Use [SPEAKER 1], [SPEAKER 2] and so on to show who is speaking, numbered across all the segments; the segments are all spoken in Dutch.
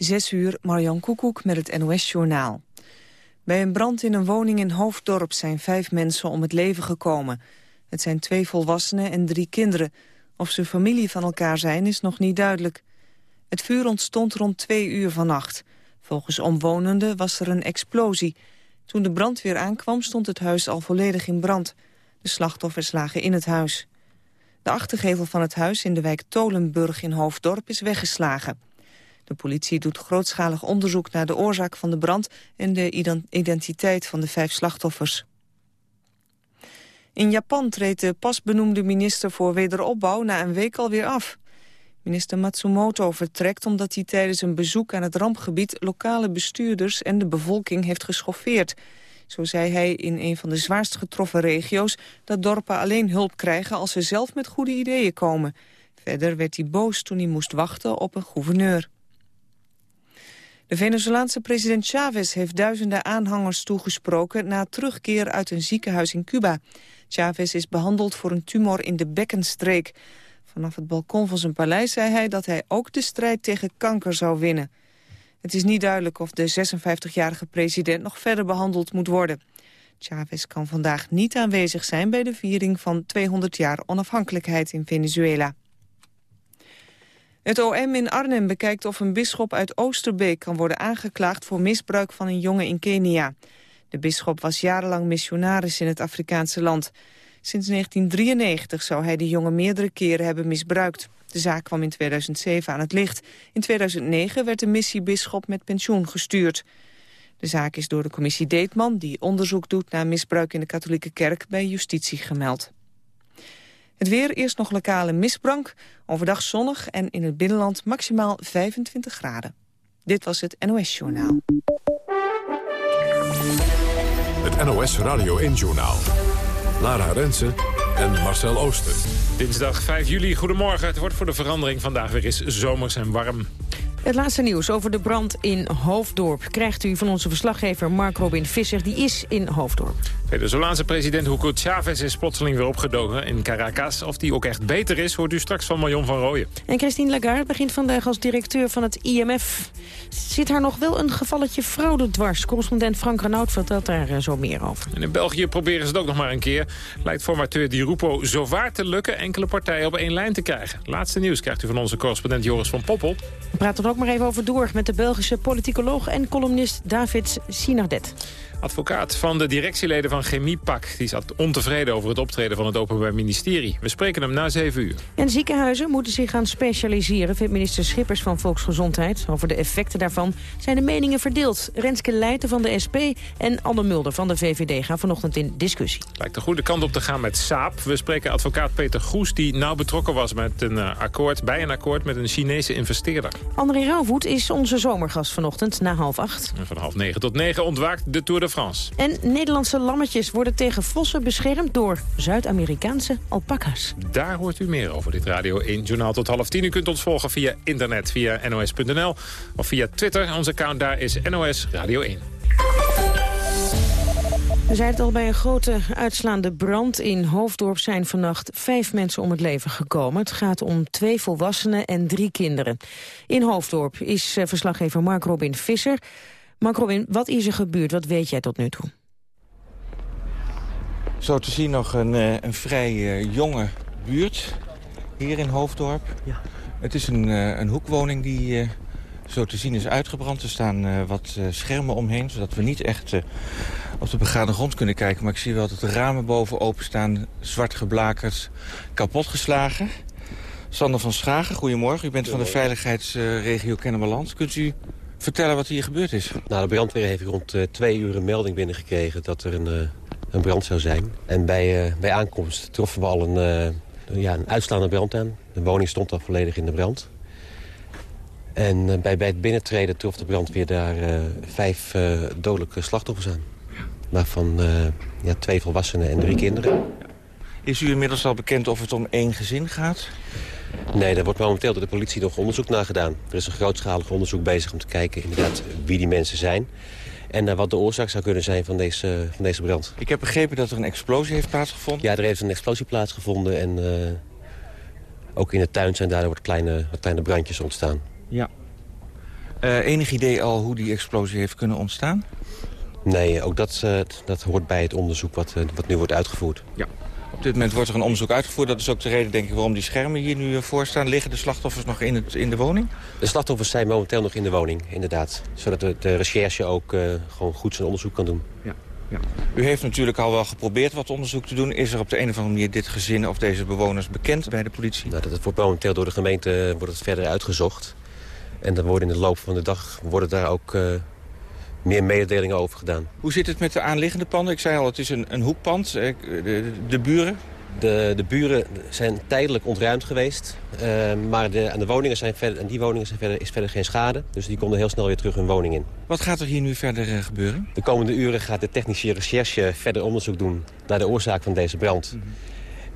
[SPEAKER 1] Zes uur, Marjan Koekoek met het NOS-journaal. Bij een brand in een woning in Hoofddorp zijn vijf mensen om het leven gekomen. Het zijn twee volwassenen en drie kinderen. Of ze familie van elkaar zijn is nog niet duidelijk. Het vuur ontstond rond twee uur vannacht. Volgens omwonenden was er een explosie. Toen de brandweer aankwam stond het huis al volledig in brand. De slachtoffers lagen in het huis. De achtergevel van het huis in de wijk Tolenburg in Hoofddorp is weggeslagen. De politie doet grootschalig onderzoek naar de oorzaak van de brand... en de identiteit van de vijf slachtoffers. In Japan treedt de pas benoemde minister voor wederopbouw na een week alweer af. Minister Matsumoto vertrekt omdat hij tijdens een bezoek aan het rampgebied... lokale bestuurders en de bevolking heeft geschoffeerd. Zo zei hij in een van de zwaarst getroffen regio's... dat dorpen alleen hulp krijgen als ze zelf met goede ideeën komen. Verder werd hij boos toen hij moest wachten op een gouverneur. De Venezolaanse president Chavez heeft duizenden aanhangers toegesproken... na terugkeer uit een ziekenhuis in Cuba. Chavez is behandeld voor een tumor in de bekkenstreek. Vanaf het balkon van zijn paleis zei hij dat hij ook de strijd tegen kanker zou winnen. Het is niet duidelijk of de 56-jarige president nog verder behandeld moet worden. Chavez kan vandaag niet aanwezig zijn bij de viering van 200 jaar onafhankelijkheid in Venezuela. Het OM in Arnhem bekijkt of een bisschop uit Oosterbeek kan worden aangeklaagd voor misbruik van een jongen in Kenia. De bisschop was jarenlang missionaris in het Afrikaanse land. Sinds 1993 zou hij de jongen meerdere keren hebben misbruikt. De zaak kwam in 2007 aan het licht. In 2009 werd de missiebisschop met pensioen gestuurd. De zaak is door de commissie Deetman, die onderzoek doet naar misbruik in de katholieke kerk, bij justitie gemeld. Het weer, eerst nog lokale misbrank, overdag zonnig en in het binnenland maximaal 25 graden. Dit was het NOS Journaal.
[SPEAKER 2] Het NOS Radio 1 Journaal. Lara Rensen en Marcel Ooster.
[SPEAKER 3] Dinsdag 5 juli, goedemorgen. Het wordt voor de verandering vandaag weer eens zomers en warm.
[SPEAKER 4] Het laatste nieuws over de brand in Hoofddorp krijgt u van onze verslaggever Mark Robin Visser. Die is in Hoofddorp.
[SPEAKER 3] De Venezolaanse president Hugo Chavez is plotseling weer opgedoken in Caracas. Of die ook echt beter is, hoort u straks van Marion van Rooyen.
[SPEAKER 4] En Christine Lagarde begint vandaag als directeur van het IMF. Zit haar nog wel een gevalletje fraude dwars? Correspondent Frank Renaud vertelt daar eh, zo meer over.
[SPEAKER 3] En in België proberen ze het ook nog maar een keer. Lijkt formateur Di Rupo zowaar te lukken enkele partijen op één lijn te krijgen. Laatste nieuws krijgt u van onze correspondent Joris van Poppel.
[SPEAKER 4] We praten er ook maar even over door met de Belgische politicoloog en columnist David Sinardet
[SPEAKER 3] advocaat van de directieleden van Chemiepak. Die zat ontevreden over het optreden van het Openbaar Ministerie. We spreken hem na 7 uur.
[SPEAKER 4] En ziekenhuizen moeten zich gaan specialiseren, vindt minister Schippers van Volksgezondheid. Over de effecten daarvan zijn de meningen verdeeld. Renske Leijten van de SP en Anne Mulder van de VVD gaan vanochtend in discussie.
[SPEAKER 3] Lijkt de goede kant op te gaan met Saap. We spreken advocaat Peter Goes, die nauw betrokken was met een eh, akkoord, bij een akkoord met een Chinese investeerder.
[SPEAKER 4] André Rauwvoet is onze zomergast vanochtend na half acht.
[SPEAKER 3] En van half negen tot negen ontwaakt de Tour de France.
[SPEAKER 4] En Nederlandse lammetjes worden tegen vossen beschermd door Zuid-Amerikaanse alpaca's.
[SPEAKER 3] Daar hoort u meer over dit Radio 1 Journaal tot half tien. U kunt ons volgen via internet, via nos.nl of via Twitter. Ons account daar is NOS Radio 1.
[SPEAKER 4] We zeiden het al, bij een grote uitslaande brand in Hoofddorp zijn vannacht vijf mensen om het leven gekomen. Het gaat om twee volwassenen en drie kinderen. In Hoofddorp is eh, verslaggever Mark Robin Visser. Mark Robin, wat is er gebeurd? Wat weet jij tot nu toe?
[SPEAKER 5] Zo te zien nog een, eh, een vrij uh, jonge buurt hier in Hoofddorp. Ja. Het is een, uh, een hoekwoning die zo te zien is uitgebrand. Er staan wat schermen omheen, zodat we niet echt op de begane grond kunnen kijken. Maar ik zie wel dat de ramen boven openstaan, zwart geblakerd, kapotgeslagen. Sander van Schagen, goedemorgen. U bent van de veiligheidsregio Kennemerland. Kunt u vertellen wat hier gebeurd is?
[SPEAKER 6] Nou, de brandweer heeft rond uh, twee uur een melding binnengekregen dat er een, uh, een brand zou zijn. En bij, uh, bij aankomst troffen we al een, ja, een uitslaande brand aan. De woning stond al volledig in de brand. En bij, bij het binnentreden trof de brandweer daar vijf dodelijke slachtoffers aan. Waarvan ja, twee volwassenen en drie kinderen.
[SPEAKER 5] Is u inmiddels al bekend of het om één gezin gaat?
[SPEAKER 6] Nee, daar wordt momenteel door de politie nog onderzoek naar gedaan. Er is een grootschalig onderzoek bezig om te kijken inderdaad wie die mensen zijn. En wat de oorzaak zou kunnen zijn van deze, van deze brand.
[SPEAKER 5] Ik heb begrepen dat er een explosie heeft plaatsgevonden?
[SPEAKER 6] Ja, er heeft een explosie plaatsgevonden. En uh, ook in de tuin zijn daardoor wat kleine, wat kleine brandjes ontstaan.
[SPEAKER 5] Ja. enig idee al hoe die explosie heeft kunnen ontstaan?
[SPEAKER 6] Nee, ook dat, dat hoort bij het onderzoek wat, wat nu wordt uitgevoerd.
[SPEAKER 5] Ja. Op dit moment wordt er een onderzoek uitgevoerd. Dat is ook de reden denk ik waarom die schermen hier nu voor staan. Liggen de slachtoffers nog in, het, in de woning?
[SPEAKER 6] De slachtoffers zijn momenteel nog in de woning, inderdaad. Zodat de, de recherche ook gewoon goed zijn onderzoek kan doen.
[SPEAKER 5] Ja. Ja. U heeft natuurlijk al wel geprobeerd wat onderzoek te doen. Is er op de een of andere manier dit gezin of deze bewoners bekend bij de politie?
[SPEAKER 6] Nou, dat wordt momenteel door de gemeente wordt het verder uitgezocht. En dan worden in de loop van de dag worden daar ook uh, meer mededelingen over gedaan.
[SPEAKER 5] Hoe zit het met de aanliggende panden? Ik zei al, het is een, een hoekpand. De, de, de buren?
[SPEAKER 6] De, de buren zijn tijdelijk ontruimd geweest. Uh, maar de, aan, de woningen zijn verder, aan die woningen zijn verder, is verder geen schade. Dus die konden heel snel weer terug hun woning in.
[SPEAKER 5] Wat gaat er hier nu verder uh, gebeuren?
[SPEAKER 6] De komende uren gaat de technische recherche verder onderzoek doen... naar de oorzaak van deze brand. Mm -hmm.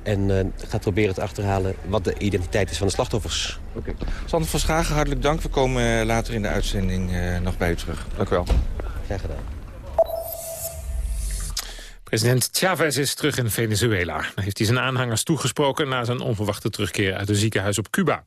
[SPEAKER 6] En uh, gaat proberen te achterhalen wat de identiteit is van de slachtoffers.
[SPEAKER 5] Oké. Okay. Sander van Schagen, hartelijk dank. We komen later in de uitzending nog bij u terug. Dank u wel.
[SPEAKER 6] Graag gedaan.
[SPEAKER 3] President Chavez is terug in Venezuela. Hij heeft hij zijn aanhangers toegesproken na zijn onverwachte terugkeer uit een ziekenhuis op Cuba.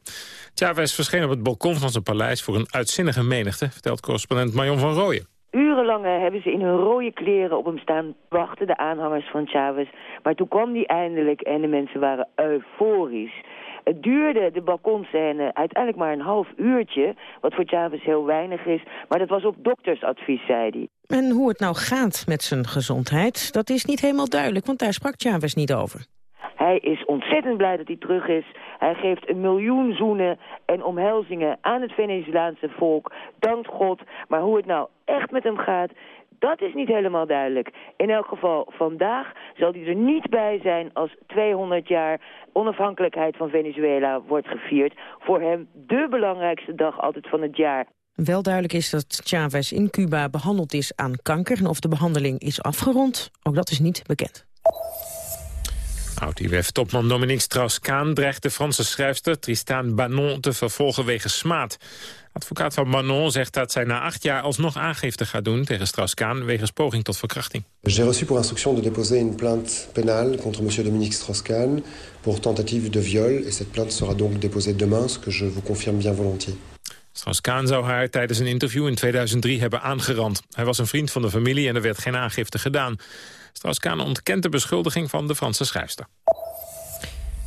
[SPEAKER 3] Chavez verscheen op het balkon van zijn paleis voor een uitzinnige menigte, vertelt correspondent Marion van Rooyen.
[SPEAKER 7] Urenlang hebben ze in hun rode kleren op hem staan wachten, de aanhangers van Chavez. Maar toen kwam hij eindelijk en de mensen waren euforisch. Het duurde, de balkonscène, uiteindelijk maar een half uurtje... wat voor Chavez heel weinig is, maar dat was op doktersadvies, zei hij.
[SPEAKER 4] En hoe het nou gaat met zijn gezondheid, dat is niet helemaal duidelijk... want daar sprak Chavez niet over.
[SPEAKER 7] Hij is ontzettend blij dat hij terug is. Hij geeft een miljoen zoenen en omhelzingen aan het Venezolaanse volk. Dank God. Maar hoe het nou echt met hem gaat, dat is niet helemaal duidelijk. In elk geval, vandaag zal hij er niet bij zijn als 200 jaar onafhankelijkheid van Venezuela wordt gevierd. Voor hem de belangrijkste dag altijd van het jaar.
[SPEAKER 4] Wel duidelijk is dat Chavez in Cuba behandeld is aan kanker... en of de behandeling is afgerond, ook dat is niet bekend.
[SPEAKER 3] Oud-IWF-topman Dominique Strauss-Kaan dreigt de Franse schrijfster Tristan Banon te vervolgen wegens smaad. Advocaat van Banon zegt dat zij na acht jaar alsnog aangifte gaat doen tegen Strauss-Kaan wegens poging tot verkrachting.
[SPEAKER 8] J'ai reçu pour instruction de déposer une plainte pénale contre monsieur Dominique Strauss-Kaan pour tentative de viol et cette plainte sera donc déposée demain, ce que je vous confirme bien volontiers.
[SPEAKER 3] Strauss-Kaan zou haar tijdens een interview in 2003 hebben aangerand. Hij was een vriend van de familie en er werd geen aangifte gedaan. Strauss-Kaan ontkent de beschuldiging van de Franse schrijfster.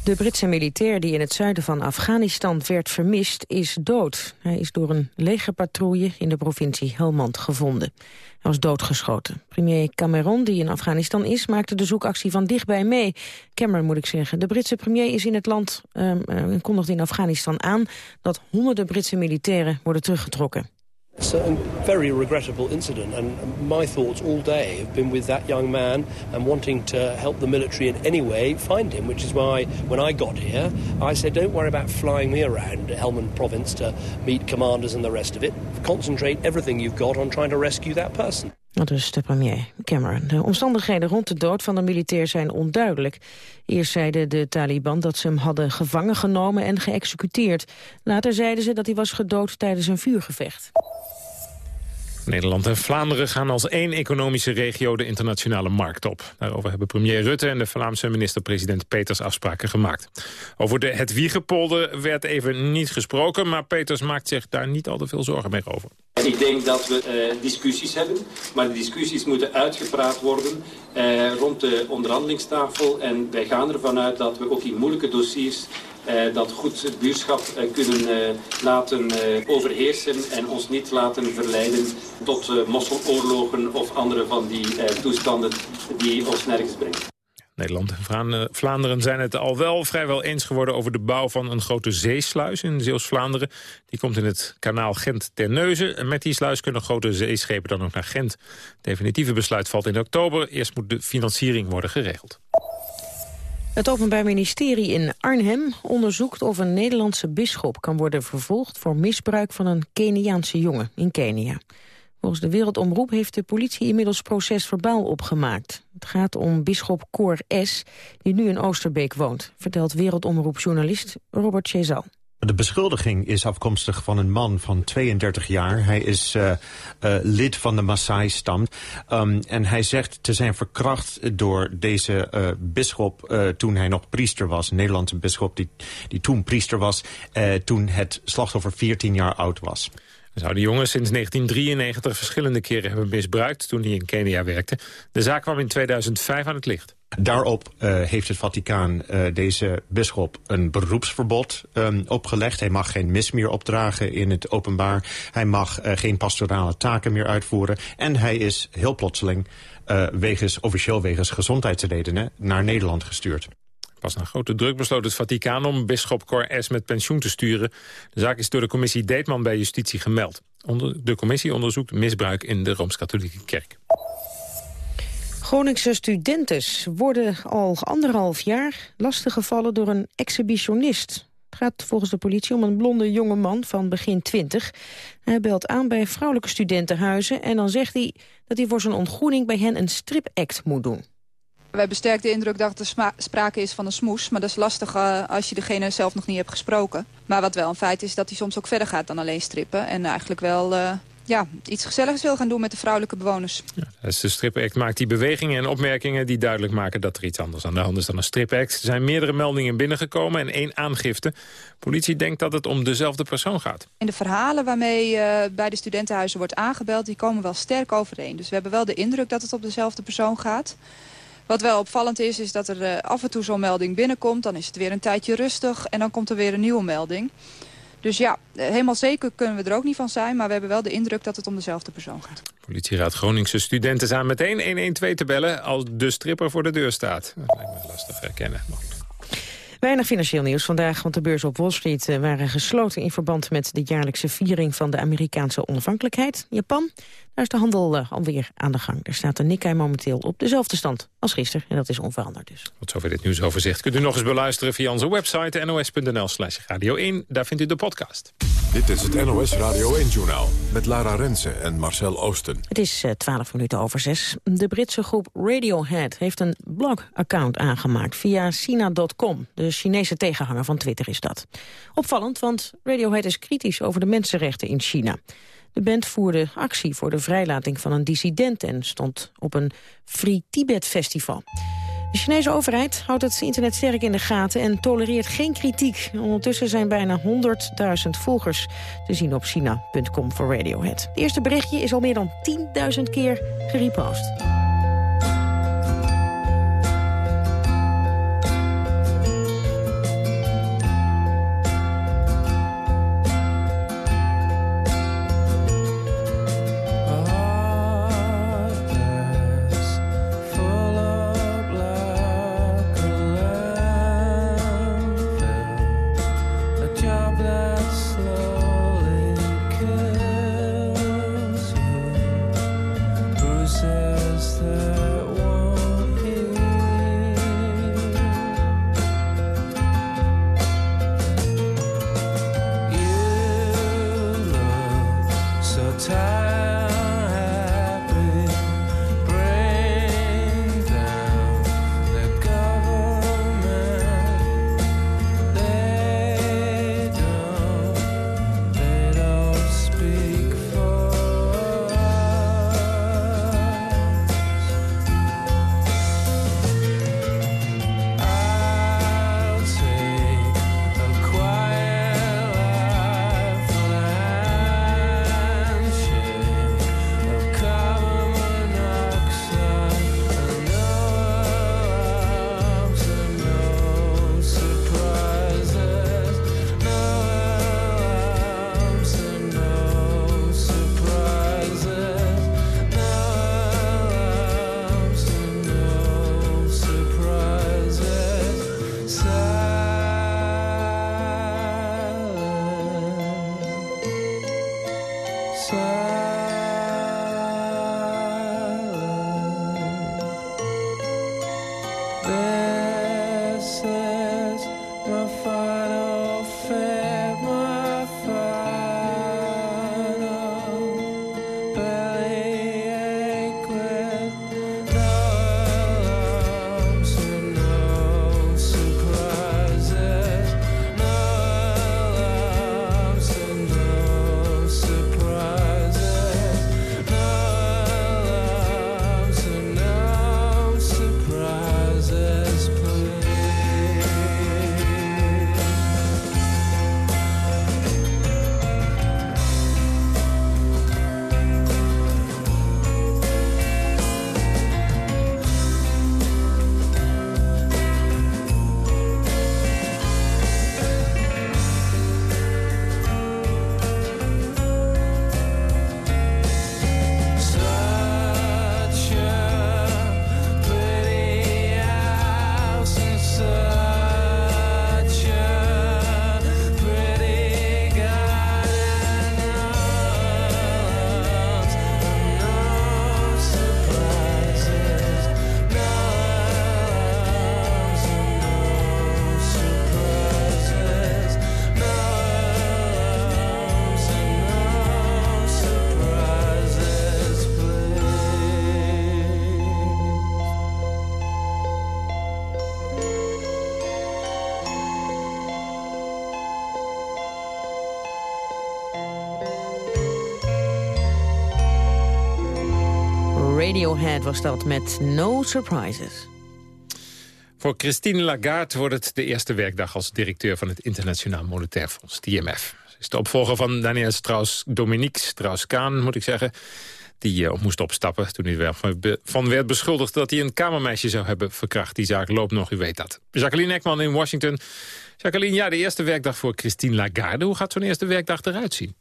[SPEAKER 4] De Britse militair die in het zuiden van Afghanistan werd vermist, is dood. Hij is door een legerpatrouille in de provincie Helmand gevonden. Hij was doodgeschoten. Premier Cameron, die in Afghanistan is, maakte de zoekactie van dichtbij mee. Cameron moet ik zeggen. De Britse premier is in het land en uh, kondigt in Afghanistan aan... dat honderden Britse militairen worden teruggetrokken.
[SPEAKER 9] It's a very regrettable incident, and my thoughts all day have been with that young man and wanting to help the military in any way find him, which is why when I got here, I said, don't worry about flying me around Helmand province to meet commanders and the rest of it. Concentrate everything you've got on trying to rescue that person.
[SPEAKER 4] Dat is de premier Cameron. De omstandigheden rond de dood van de militair zijn onduidelijk. Eerst zeiden de Taliban dat ze hem hadden gevangen genomen en geëxecuteerd. Later zeiden ze dat hij was gedood tijdens een vuurgevecht.
[SPEAKER 3] Nederland en Vlaanderen gaan als één economische regio de internationale markt op. Daarover hebben premier Rutte en de Vlaamse minister-president Peters afspraken gemaakt. Over de Het Wiegepolder werd even niet gesproken, maar Peters maakt zich daar niet al te veel zorgen meer over.
[SPEAKER 10] Ik denk dat we uh, discussies hebben, maar de discussies moeten uitgepraat worden uh, rond de onderhandelingstafel. En wij gaan ervan uit dat we ook in moeilijke dossiers dat goed buurschap uh, kunnen uh, laten overheersen en ons niet laten verleiden tot mosseloorlogen of andere van die toestanden die ons nergens brengen.
[SPEAKER 3] Nederland en Vlaanderen zijn het al wel vrijwel eens geworden over de bouw van een grote zeesluis in Zeeuws-Vlaanderen. Die komt in het kanaal Gent-Terneuzen. En met die sluis kunnen grote zeeschepen dan ook naar Gent. Het definitieve besluit valt in oktober. Eerst moet de financiering worden geregeld.
[SPEAKER 4] Het Openbaar Ministerie in Arnhem onderzoekt of een Nederlandse bisschop kan worden vervolgd voor misbruik van een Keniaanse jongen in Kenia. Volgens de Wereldomroep heeft de politie inmiddels procesverbaal opgemaakt. Het gaat om bisschop Cor S., die nu in Oosterbeek woont, vertelt Wereldomroepjournalist Robert Chezal.
[SPEAKER 11] De beschuldiging is afkomstig van een man van 32 jaar. Hij is uh, lid van de Maasai-stam. Um, en hij zegt te zijn verkracht door deze uh, bisschop toen hij nog priester was. Een Nederlandse bisschop die, die toen priester was, toen het slachtoffer 14 jaar oud was.
[SPEAKER 3] Zou de jongen sinds 1993 verschillende keren hebben misbruikt toen hij in Kenia werkte. De zaak kwam in 2005 aan het licht.
[SPEAKER 11] Daarop uh, heeft het Vaticaan uh, deze bisschop een beroepsverbod um, opgelegd. Hij mag geen mis meer opdragen in het openbaar. Hij mag uh, geen pastorale taken meer uitvoeren. En hij is heel plotseling wegens, officieel wegens gezondheidsredenen naar Nederland gestuurd.
[SPEAKER 3] Pas na grote druk besloot het Vaticaan om bisschop Cor S. met pensioen te sturen. De zaak is door de commissie Deetman bij Justitie gemeld. De commissie onderzoekt misbruik in de Rooms-Katholieke Kerk.
[SPEAKER 4] Groningse studenten worden al anderhalf jaar lastiggevallen door een exhibitionist. Het gaat volgens de politie om een blonde jonge man van begin 20. Hij belt aan bij vrouwelijke studentenhuizen en dan zegt hij dat hij voor zijn ontgroening bij hen een stripact moet doen.
[SPEAKER 12] We hebben sterk de indruk dat er sprake is van een smoes. Maar dat is lastig uh, als je degene zelf nog niet hebt gesproken. Maar wat wel een feit is dat hij soms ook verder gaat dan alleen strippen. En eigenlijk wel uh, ja, iets gezelligs wil gaan doen met de vrouwelijke bewoners. Ja,
[SPEAKER 3] dus de stripact maakt die bewegingen en opmerkingen die duidelijk maken dat er iets anders aan de hand is dan een stripact. Er zijn meerdere meldingen binnengekomen en één aangifte. Politie denkt dat het om dezelfde persoon gaat.
[SPEAKER 12] In de verhalen waarmee uh, bij de studentenhuizen wordt aangebeld, die komen wel sterk overeen. Dus we hebben wel de indruk dat het om dezelfde persoon gaat. Wat wel opvallend is, is dat er uh, af en toe zo'n melding binnenkomt. Dan is het weer een tijdje rustig en dan komt er weer een nieuwe melding. Dus ja, helemaal zeker kunnen we er ook niet van zijn... maar we hebben wel de indruk dat het om dezelfde persoon gaat.
[SPEAKER 3] Politieraad Groningse studenten zijn meteen 112 te bellen... als de stripper voor de deur staat. Dat lijkt me lastig herkennen.
[SPEAKER 4] Weinig financieel nieuws vandaag, want de beurzen op Wall Street eh, waren gesloten in verband met de jaarlijkse viering van de Amerikaanse onafhankelijkheid. Japan, daar is de handel uh, alweer aan de gang. Er staat de Nikkei momenteel op dezelfde stand als gisteren en dat is onveranderd dus.
[SPEAKER 3] Tot zover dit nieuwsoverzicht kunt u nog eens beluisteren via onze website nos.nl slash radio 1. Daar vindt u de podcast.
[SPEAKER 2] Dit is het NOS Radio 1-journaal met Lara Rensen en Marcel Oosten.
[SPEAKER 4] Het is eh, 12 minuten over 6. De Britse groep Radiohead heeft een blog-account aangemaakt via Sina.com. De Chinese tegenhanger van Twitter is dat. Opvallend, want Radiohead is kritisch over de mensenrechten in China. De band voerde actie voor de vrijlating van een dissident... en stond op een Free Tibet Festival. De Chinese overheid houdt het internet sterk in de gaten en tolereert geen kritiek. Ondertussen zijn bijna 100.000 volgers te zien op China.com voor Radiohead. Het eerste berichtje is al meer dan 10.000 keer gerepost. Radiohead was dat met No Surprises.
[SPEAKER 3] Voor Christine Lagarde wordt het de eerste werkdag als directeur van het Internationaal Monetair Fonds, IMF. Ze is de opvolger van Daniel Strauss, Dominique Strauss-Kaan, moet ik zeggen. Die uh, moest opstappen toen hij van werd beschuldigd dat hij een kamermeisje zou hebben verkracht. Die zaak loopt nog, u weet dat. Jacqueline Ekman in Washington. Jacqueline, ja, de eerste werkdag voor Christine Lagarde. Hoe gaat zo'n eerste werkdag eruit zien?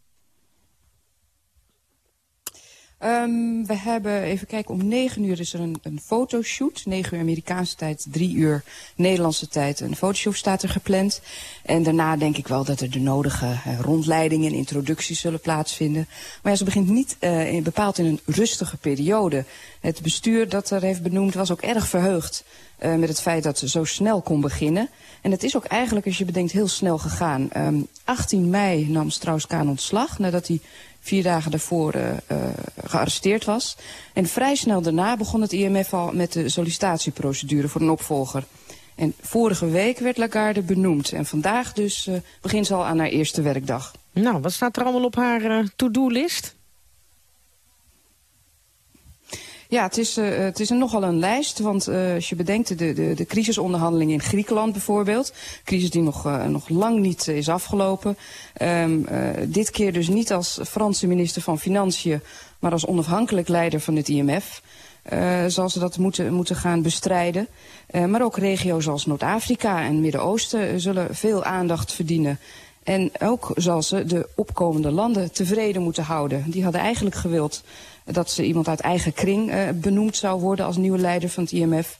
[SPEAKER 13] Um, we hebben, even kijken, om negen uur is er een, fotoshoot. Negen uur Amerikaanse tijd, drie uur Nederlandse tijd. Een fotoshoot staat er gepland. En daarna denk ik wel dat er de nodige uh, rondleidingen en introducties zullen plaatsvinden. Maar ja, ze begint niet in, bepaald in een rustige periode. Het bestuur dat er heeft benoemd was ook erg verheugd uh, met het feit dat ze zo snel kon beginnen. En het is ook eigenlijk, als je bedenkt, heel snel gegaan. Um, ehm, 18 mei nam Strauss-Kaan ontslag nadat hij vier dagen daarvoor uh, gearresteerd was. En vrij snel daarna begon het IMF al met de sollicitatieprocedure voor een opvolger. En vorige week werd Lagarde benoemd. En vandaag dus uh, begint ze al aan haar eerste werkdag.
[SPEAKER 4] Nou, wat staat er allemaal op haar to-do-list?
[SPEAKER 13] Ja, het is, uh, het is een, nogal een lijst. Want uh, als je bedenkt, de, de, de crisisonderhandelingen in Griekenland bijvoorbeeld. Crisis die nog, uh, nog lang niet is afgelopen. Um, dit keer dus niet als Franse minister van Financiën, maar als onafhankelijk leider van het IMF. zal ze dat moeten, moeten gaan bestrijden. maar ook regio's als Noord-Afrika en Midden-Oosten zullen veel aandacht verdienen. En ook zal ze de opkomende landen tevreden moeten houden. Die hadden eigenlijk gewild dat ze iemand uit eigen kring uh, benoemd zou worden als nieuwe leider van het IMF.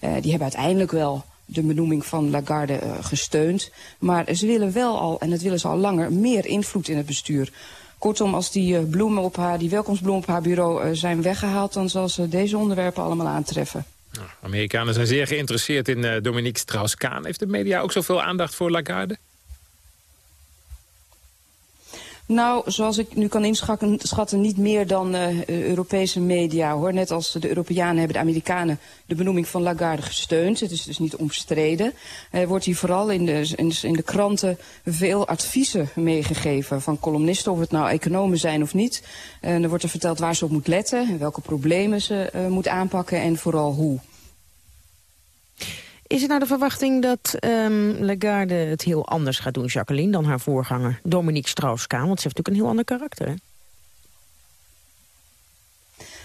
[SPEAKER 13] Uh, die hebben uiteindelijk wel de benoeming van Lagarde uh, gesteund. Maar ze willen wel al, en dat willen ze al langer, meer invloed in het bestuur. Kortom, als die bloemen op haar, die welkomstbloemen op haar bureau zijn weggehaald... dan zal ze deze onderwerpen allemaal aantreffen.
[SPEAKER 3] Amerikanen zijn zeer geïnteresseerd in Dominique Strauss-Kaan. Heeft de media ook zoveel aandacht voor Lagarde?
[SPEAKER 13] Nou, zoals ik nu kan inschatten, niet meer dan uh, Europese media. hoor. Net als de Europeanen hebben de Amerikanen de benoeming van Lagarde gesteund. Het is dus niet omstreden. Er wordt hier vooral in de, in, de kranten veel adviezen meegegeven van columnisten, of het nou economen zijn of niet. En er wordt er verteld waar ze op moet letten, welke problemen ze uh, moet aanpakken en vooral hoe.
[SPEAKER 4] Is het nou de verwachting dat um, Lagarde het heel anders gaat doen, Jacqueline... dan haar voorganger Dominique Strauss-Kaan? Want ze heeft natuurlijk een heel ander karakter, hè?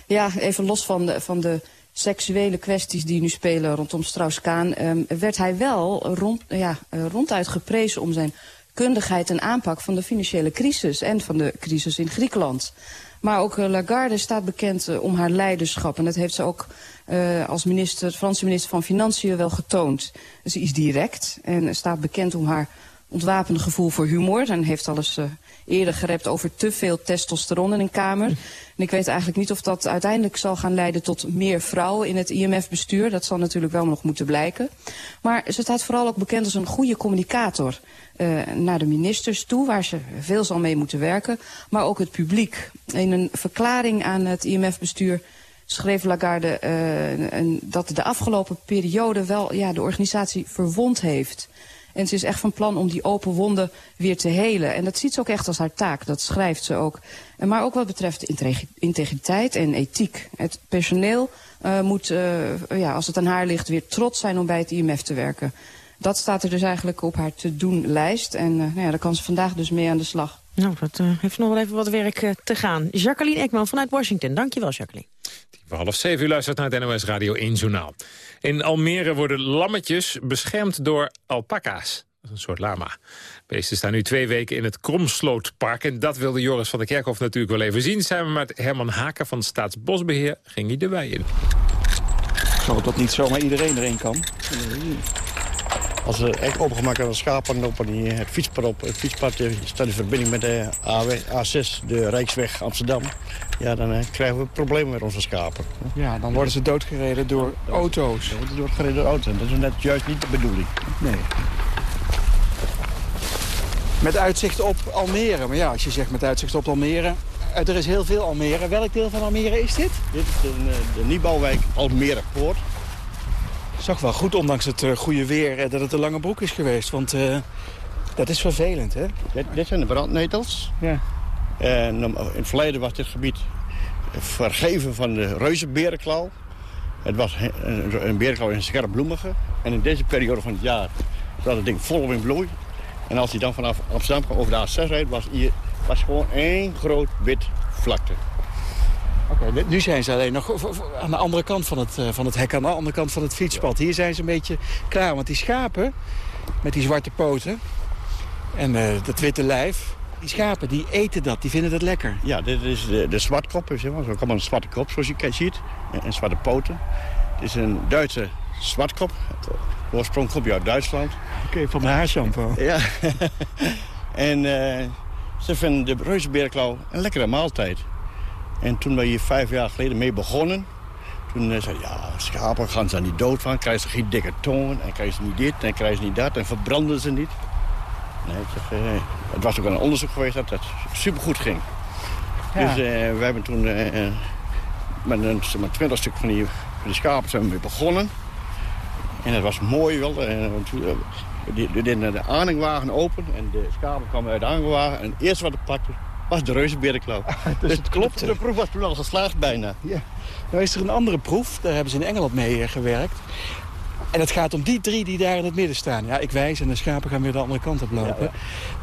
[SPEAKER 13] Ja, even los van de, van de seksuele kwesties die nu spelen rondom Strauss-Kaan... Um, werd hij wel rond, ja, uh, ronduit geprezen om zijn kundigheid en aanpak van de financiële crisis... en van de crisis in Griekenland. Maar ook uh, Lagarde staat bekend uh, om haar leiderschap. En dat heeft ze ook uh, als minister, Franse minister van Financiën wel getoond. Ze is direct en staat bekend om haar ontwapende gevoel voor humor. En heeft al eens uh, eerder gerept over te veel testosteron in een kamer. En ik weet eigenlijk niet of dat uiteindelijk zal gaan leiden tot meer vrouwen in het IMF-bestuur. Dat zal natuurlijk wel nog moeten blijken. Maar ze staat vooral ook bekend als een goede communicator. Uh, naar de ministers toe, waar ze veel zal mee moeten werken. Maar ook het publiek. In een verklaring aan het IMF-bestuur schreef Lagarde uh, dat de afgelopen periode wel ja, de organisatie verwond heeft. En ze is echt van plan om die open wonden weer te helen. En dat ziet ze ook echt als haar taak, dat schrijft ze ook. Maar ook wat betreft integriteit en ethiek. Het personeel uh, moet, uh, ja, als het aan haar ligt, weer trots zijn om bij het IMF te werken. Dat staat er dus eigenlijk op haar te-doen lijst. En uh, nou ja, daar kan ze vandaag dus mee aan de slag.
[SPEAKER 4] Nou, dat heeft nog wel even wat werk te gaan. Jacqueline Ekman vanuit Washington. Dankjewel, Jacqueline.
[SPEAKER 3] Voor half zeven u luistert naar het NOS Radio 1 Journaal. In Almere worden lammetjes beschermd door alpaca's. Dat is een soort lama. Beesten staan nu twee weken in het Kromslootpark. En dat wilde Joris van der Kerkhof natuurlijk wel even zien. Samen met Herman Haken van Staatsbosbeheer ging hij erbij in.
[SPEAKER 14] Ik geloof dat niet zomaar iedereen erin kan. Als er echt opengemaakt aan de schapen op en die, het fietspad op. Het fietspad eh, staat in verbinding met de A6, de Rijksweg Amsterdam. Ja, dan uh, krijgen we problemen met onze schapen.
[SPEAKER 15] Ja, dan worden ze doodgereden door auto's.
[SPEAKER 14] Ja, worden doodgereden door auto's. Dat is net juist niet de bedoeling.
[SPEAKER 15] Nee. Met uitzicht op Almere. Maar ja, als je zegt met uitzicht op Almere... Er is heel veel Almere. Welk deel van Almere is dit?
[SPEAKER 14] Dit is de, de Nieuwbouwwijk Almere Poort
[SPEAKER 15] zag wel goed, ondanks het uh, goede weer, uh, dat het een lange broek is geweest. Want uh, dat is vervelend, hè?
[SPEAKER 14] Dit, dit zijn de brandnetels. Ja. En in het verleden was dit gebied vergeven van de reuzenberenklauw. Het was een, een berenklauw in scherpbloemige. En in deze periode van het jaar zat het ding volop in bloei. En als hij dan vanaf Amsterdam over de A6 reed, was hier was gewoon één groot wit vlakte.
[SPEAKER 15] Oké, nu zijn ze alleen nog aan de andere kant van het, van het hek, aan de andere kant van het fietspad. Hier zijn ze een beetje klaar, want die schapen met die zwarte poten en uh, dat witte lijf... Die schapen die eten dat, die vinden dat lekker.
[SPEAKER 14] Ja, dit is de, de zwartkop. Zeg maar. Zo kan een zwarte kop, zoals je ziet. En, zwarte poten. Het is een Duitse zwartkop. Oorsprong komt uit Duitsland.
[SPEAKER 15] Oké, okay, van de haarshampoo.
[SPEAKER 14] Ja. en uh, ze vinden de reuzenberenklauw een lekkere maaltijd. En toen we hier vijf jaar geleden mee begonnen... toen uh, zei ja, schapen gaan ze niet dood van. Krijgen ze geen dikke tongen. En krijgen ze niet dit en krijgen ze niet dat. En verbranden ze niet. Nee, zeg, uh, het was ook een onderzoek geweest dat het supergoed ging. Ja. Dus uh, we hebben toen uh, met een zeg twintig stuk van die, van die schapen zijn we mee begonnen. En dat was mooi wel. We deden de aanhangwagen open en de schapen kwamen uit de aanhangwagen. En het eerste wat we pakten was de reuzenberenklauw.
[SPEAKER 15] dus het klopt.
[SPEAKER 14] De proef was toen al geslaagd bijna.
[SPEAKER 15] Ja. Nou is er een andere proef, daar hebben ze in Engeland mee gewerkt. En het gaat om die drie die daar in het midden staan. Ja, ik wijs en de schapen gaan weer de andere kant op lopen.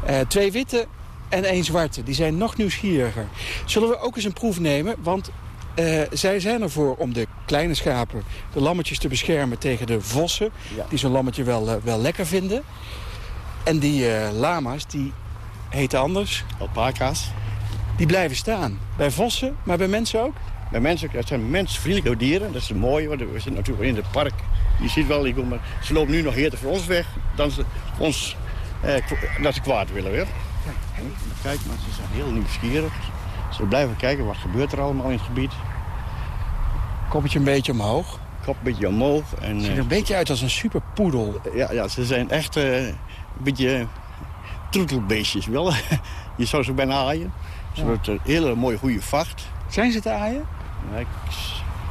[SPEAKER 15] Ja, ja. Uh, twee witte en één zwarte. Die zijn nog nieuwsgieriger. Zullen we ook eens een proef nemen? Want uh, zij zijn ervoor om de kleine schapen, de lammetjes te beschermen tegen de vossen. Ja. Die zo'n lammetje wel, uh, wel lekker vinden. En die lama's, die heten anders.
[SPEAKER 14] Alpaca's.
[SPEAKER 15] Die blijven staan. Bij vossen, maar bij mensen ook?
[SPEAKER 14] Bij mensen, dat zijn mensvriendelijke dieren. Dat is mooi, want we zitten natuurlijk in het park. Je ziet wel, ik maar, ze lopen nu nog eerder voor ons weg dan ze ons eh, dat ze kwaad willen weer. Kijk, maar ze zijn heel nieuwsgierig. Ze blijven kijken wat gebeurt er allemaal in het gebied.
[SPEAKER 15] Koppetje een beetje omhoog.
[SPEAKER 14] Kop een beetje omhoog. En,
[SPEAKER 15] Ziet er een beetje uit als een superpoedel.
[SPEAKER 14] Ja, ja ze zijn echt uh, een beetje troetelbeestjes wel. Je zou ze bijna aaien. Ze ja. hebben een hele mooie goede vacht.
[SPEAKER 15] Zijn ze te aaien?
[SPEAKER 14] Ja, ik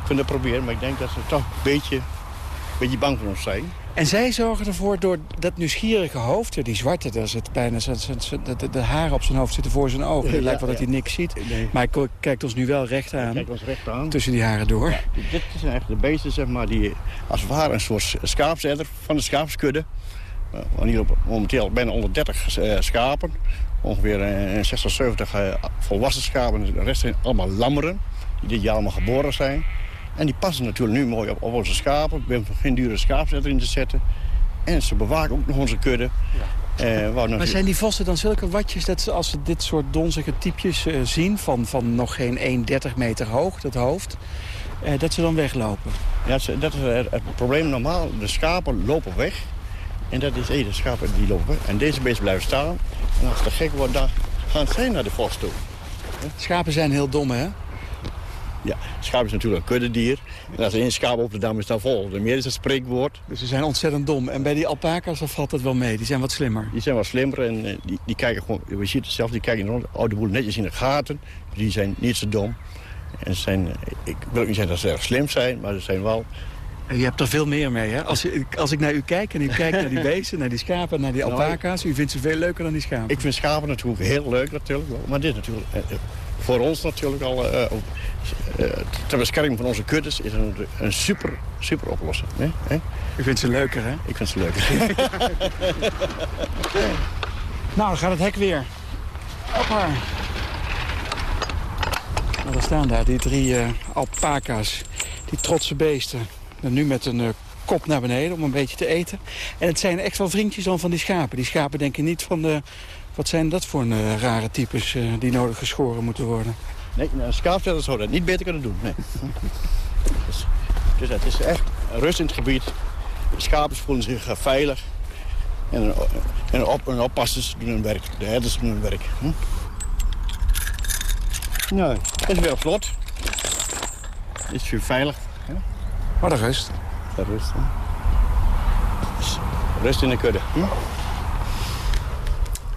[SPEAKER 14] vind het proberen, maar ik denk dat ze toch een beetje, een beetje bang voor ons zijn.
[SPEAKER 15] En zij zorgen ervoor door dat nieuwsgierige hoofd, die zwarte, daar zit bijna de, de haren op zijn hoofd zitten voor zijn ogen. Het ja, lijkt wel dat hij niks ziet. Nee. Maar hij kijkt ons nu wel recht aan.
[SPEAKER 14] Kijkt ons recht aan.
[SPEAKER 15] Tussen die haren door.
[SPEAKER 14] Dit zijn echt de beesten, zeg maar, die als het ware een soort schaapzetter van de schaapskudde. Hier op momenteel bijna 130 uh, schapen. Ongeveer uh, 60, 70 volwassen schapen. De rest zijn allemaal lammeren, die dit jaar allemaal geboren zijn. En die passen natuurlijk nu mooi op, op onze schapen. We hebben geen dure schaapzetter in te zetten. En ze bewaken ook nog onze kudde.
[SPEAKER 15] Ja. Maar zijn die vossen dan zulke watjes dat ze als ze dit soort donzige typjes zien... Van, van nog geen 1,30 meter hoog, dat hoofd, dat ze dan weglopen?
[SPEAKER 14] Ja, dat is het probleem normaal. De schapen lopen weg. En dat is de schapen die lopen. En deze beesten blijven staan. En als het gek wordt, dan gaan zij naar de vos toe.
[SPEAKER 15] Schapen zijn heel dom, hè?
[SPEAKER 14] Ja, schaap is natuurlijk een kuddedier. En als er één schaap op de dam is, dan vol. De meer is het spreekwoord.
[SPEAKER 15] Dus ze zijn ontzettend dom. En bij die alpaca's valt dat wel mee? Die zijn wat slimmer?
[SPEAKER 14] Die zijn wat slimmer en uh, die, die kijken gewoon... Je ziet het zelf, die kijken rond. Oh, de boel netjes in de gaten. Die zijn niet zo dom. En zijn, ik wil niet zeggen dat ze erg slim zijn, maar ze zijn wel...
[SPEAKER 15] U hebt er veel meer mee, hè? Als, als ik naar u kijk en u kijkt naar die beesten, naar die schapen, naar die alpaca's... u vindt ze veel leuker dan die schapen.
[SPEAKER 14] Ik vind schapen natuurlijk heel leuk, natuurlijk. Maar dit natuurlijk... Uh, voor ons natuurlijk al... Uh, uh, ter bescherming van onze kuddes is een, een super, super oplossing. Hè? Hè?
[SPEAKER 15] U vindt ze leuker, hè?
[SPEAKER 14] Ik vind ze leuker.
[SPEAKER 15] nou, dan gaat het hek weer. Hoppa. Nou, daar staan daar die drie uh, alpaca's. Die trotse beesten. En nu met een uh, kop naar beneden om een beetje te eten. En het zijn echt wel vriendjes dan van die schapen. Die schapen denken niet van... De, wat zijn dat voor een, uh, rare types die nodig geschoren moeten worden?
[SPEAKER 14] Nee, een schaapzetter zou dat niet beter kunnen doen. Nee. dus, dus het is echt rust in het gebied. De schapen voelen zich veilig. En, en, op, en oppassers doen hun werk. De herders doen hun werk. Hm? Nou, het is weer op. Het is weer veilig.
[SPEAKER 15] Wat een rust.
[SPEAKER 14] Wat rust, hè? Dus rust in de kudde. Hm?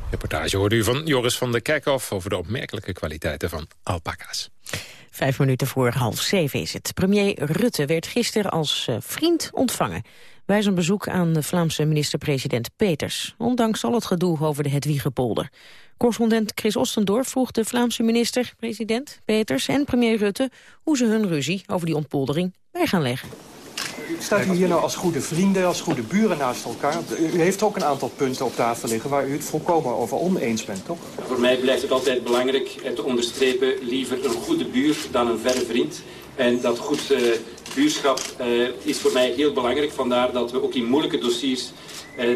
[SPEAKER 3] Reportage hoorde u van Joris van der Kerkhoff... over de opmerkelijke kwaliteiten van alpaca's.
[SPEAKER 4] Vijf minuten voor half zeven is het. Premier Rutte werd gisteren als vriend ontvangen bij zijn bezoek aan de Vlaamse minister-president Peters. Ondanks al het gedoe over de Hedwiegepolder. Correspondent Chris Ostendorf vroeg de Vlaamse minister-president Peters en premier Rutte... hoe ze hun ruzie over die ontpoldering bij gaan leggen.
[SPEAKER 16] Staat u hier nou als goede vrienden, als goede buren naast elkaar? U heeft ook een aantal punten op tafel liggen waar u het volkomen over oneens bent, toch?
[SPEAKER 10] Voor mij blijft het altijd belangrijk te onderstrepen... liever een goede buur dan een verre vriend. En dat goed uh, buurschap uh, is voor mij heel belangrijk. Vandaar dat we ook in moeilijke dossiers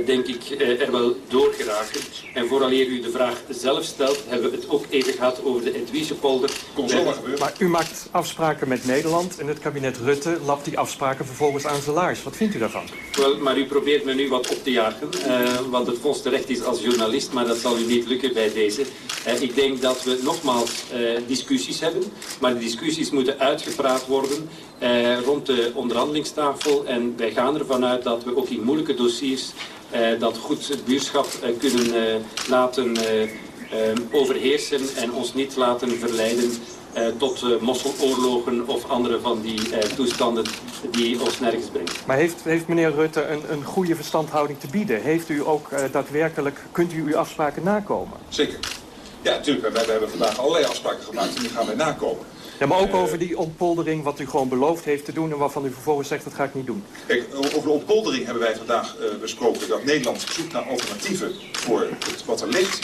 [SPEAKER 10] denk ik, uh, er wel doorgeraken. En vooraleer u de vraag zelf stelt, hebben we het ook even gehad over de Edwiesepolder.
[SPEAKER 16] Kon zomaar gebeuren. Maar u maakt afspraken met Nederland en het kabinet Rutte lapt die afspraken vervolgens aan zijn laars. Wat vindt u daarvan?
[SPEAKER 10] Wel, maar u probeert me nu wat op te jagen, uh, want het volste recht is als journalist, maar dat zal u niet lukken bij deze. ik denk dat we nogmaals discussies hebben, maar de discussies moeten uitgepraat worden uh, rond de onderhandelingstafel. En wij gaan ervan uit dat we ook in moeilijke dossiers dat goed het buurschap uh, kunnen laten overheersen en ons niet laten verleiden tot mosseloorlogen of andere van die toestanden die ons nergens brengen.
[SPEAKER 16] Maar heeft, heeft meneer Rutte een, een goede verstandhouding te bieden? Heeft u ook daadwerkelijk, kunt u uw afspraken nakomen?
[SPEAKER 17] Zeker. Ja, natuurlijk. Wij, wij hebben vandaag allerlei afspraken gemaakt en die gaan wij nakomen.
[SPEAKER 16] Ja, maar ook over die ontpoldering, wat u gewoon beloofd heeft te doen... en waarvan u vervolgens zegt, dat ga ik niet doen.
[SPEAKER 17] Kijk, over de ontpoldering hebben wij vandaag uh, besproken... dat Nederland zoekt naar alternatieven voor het, wat er ligt.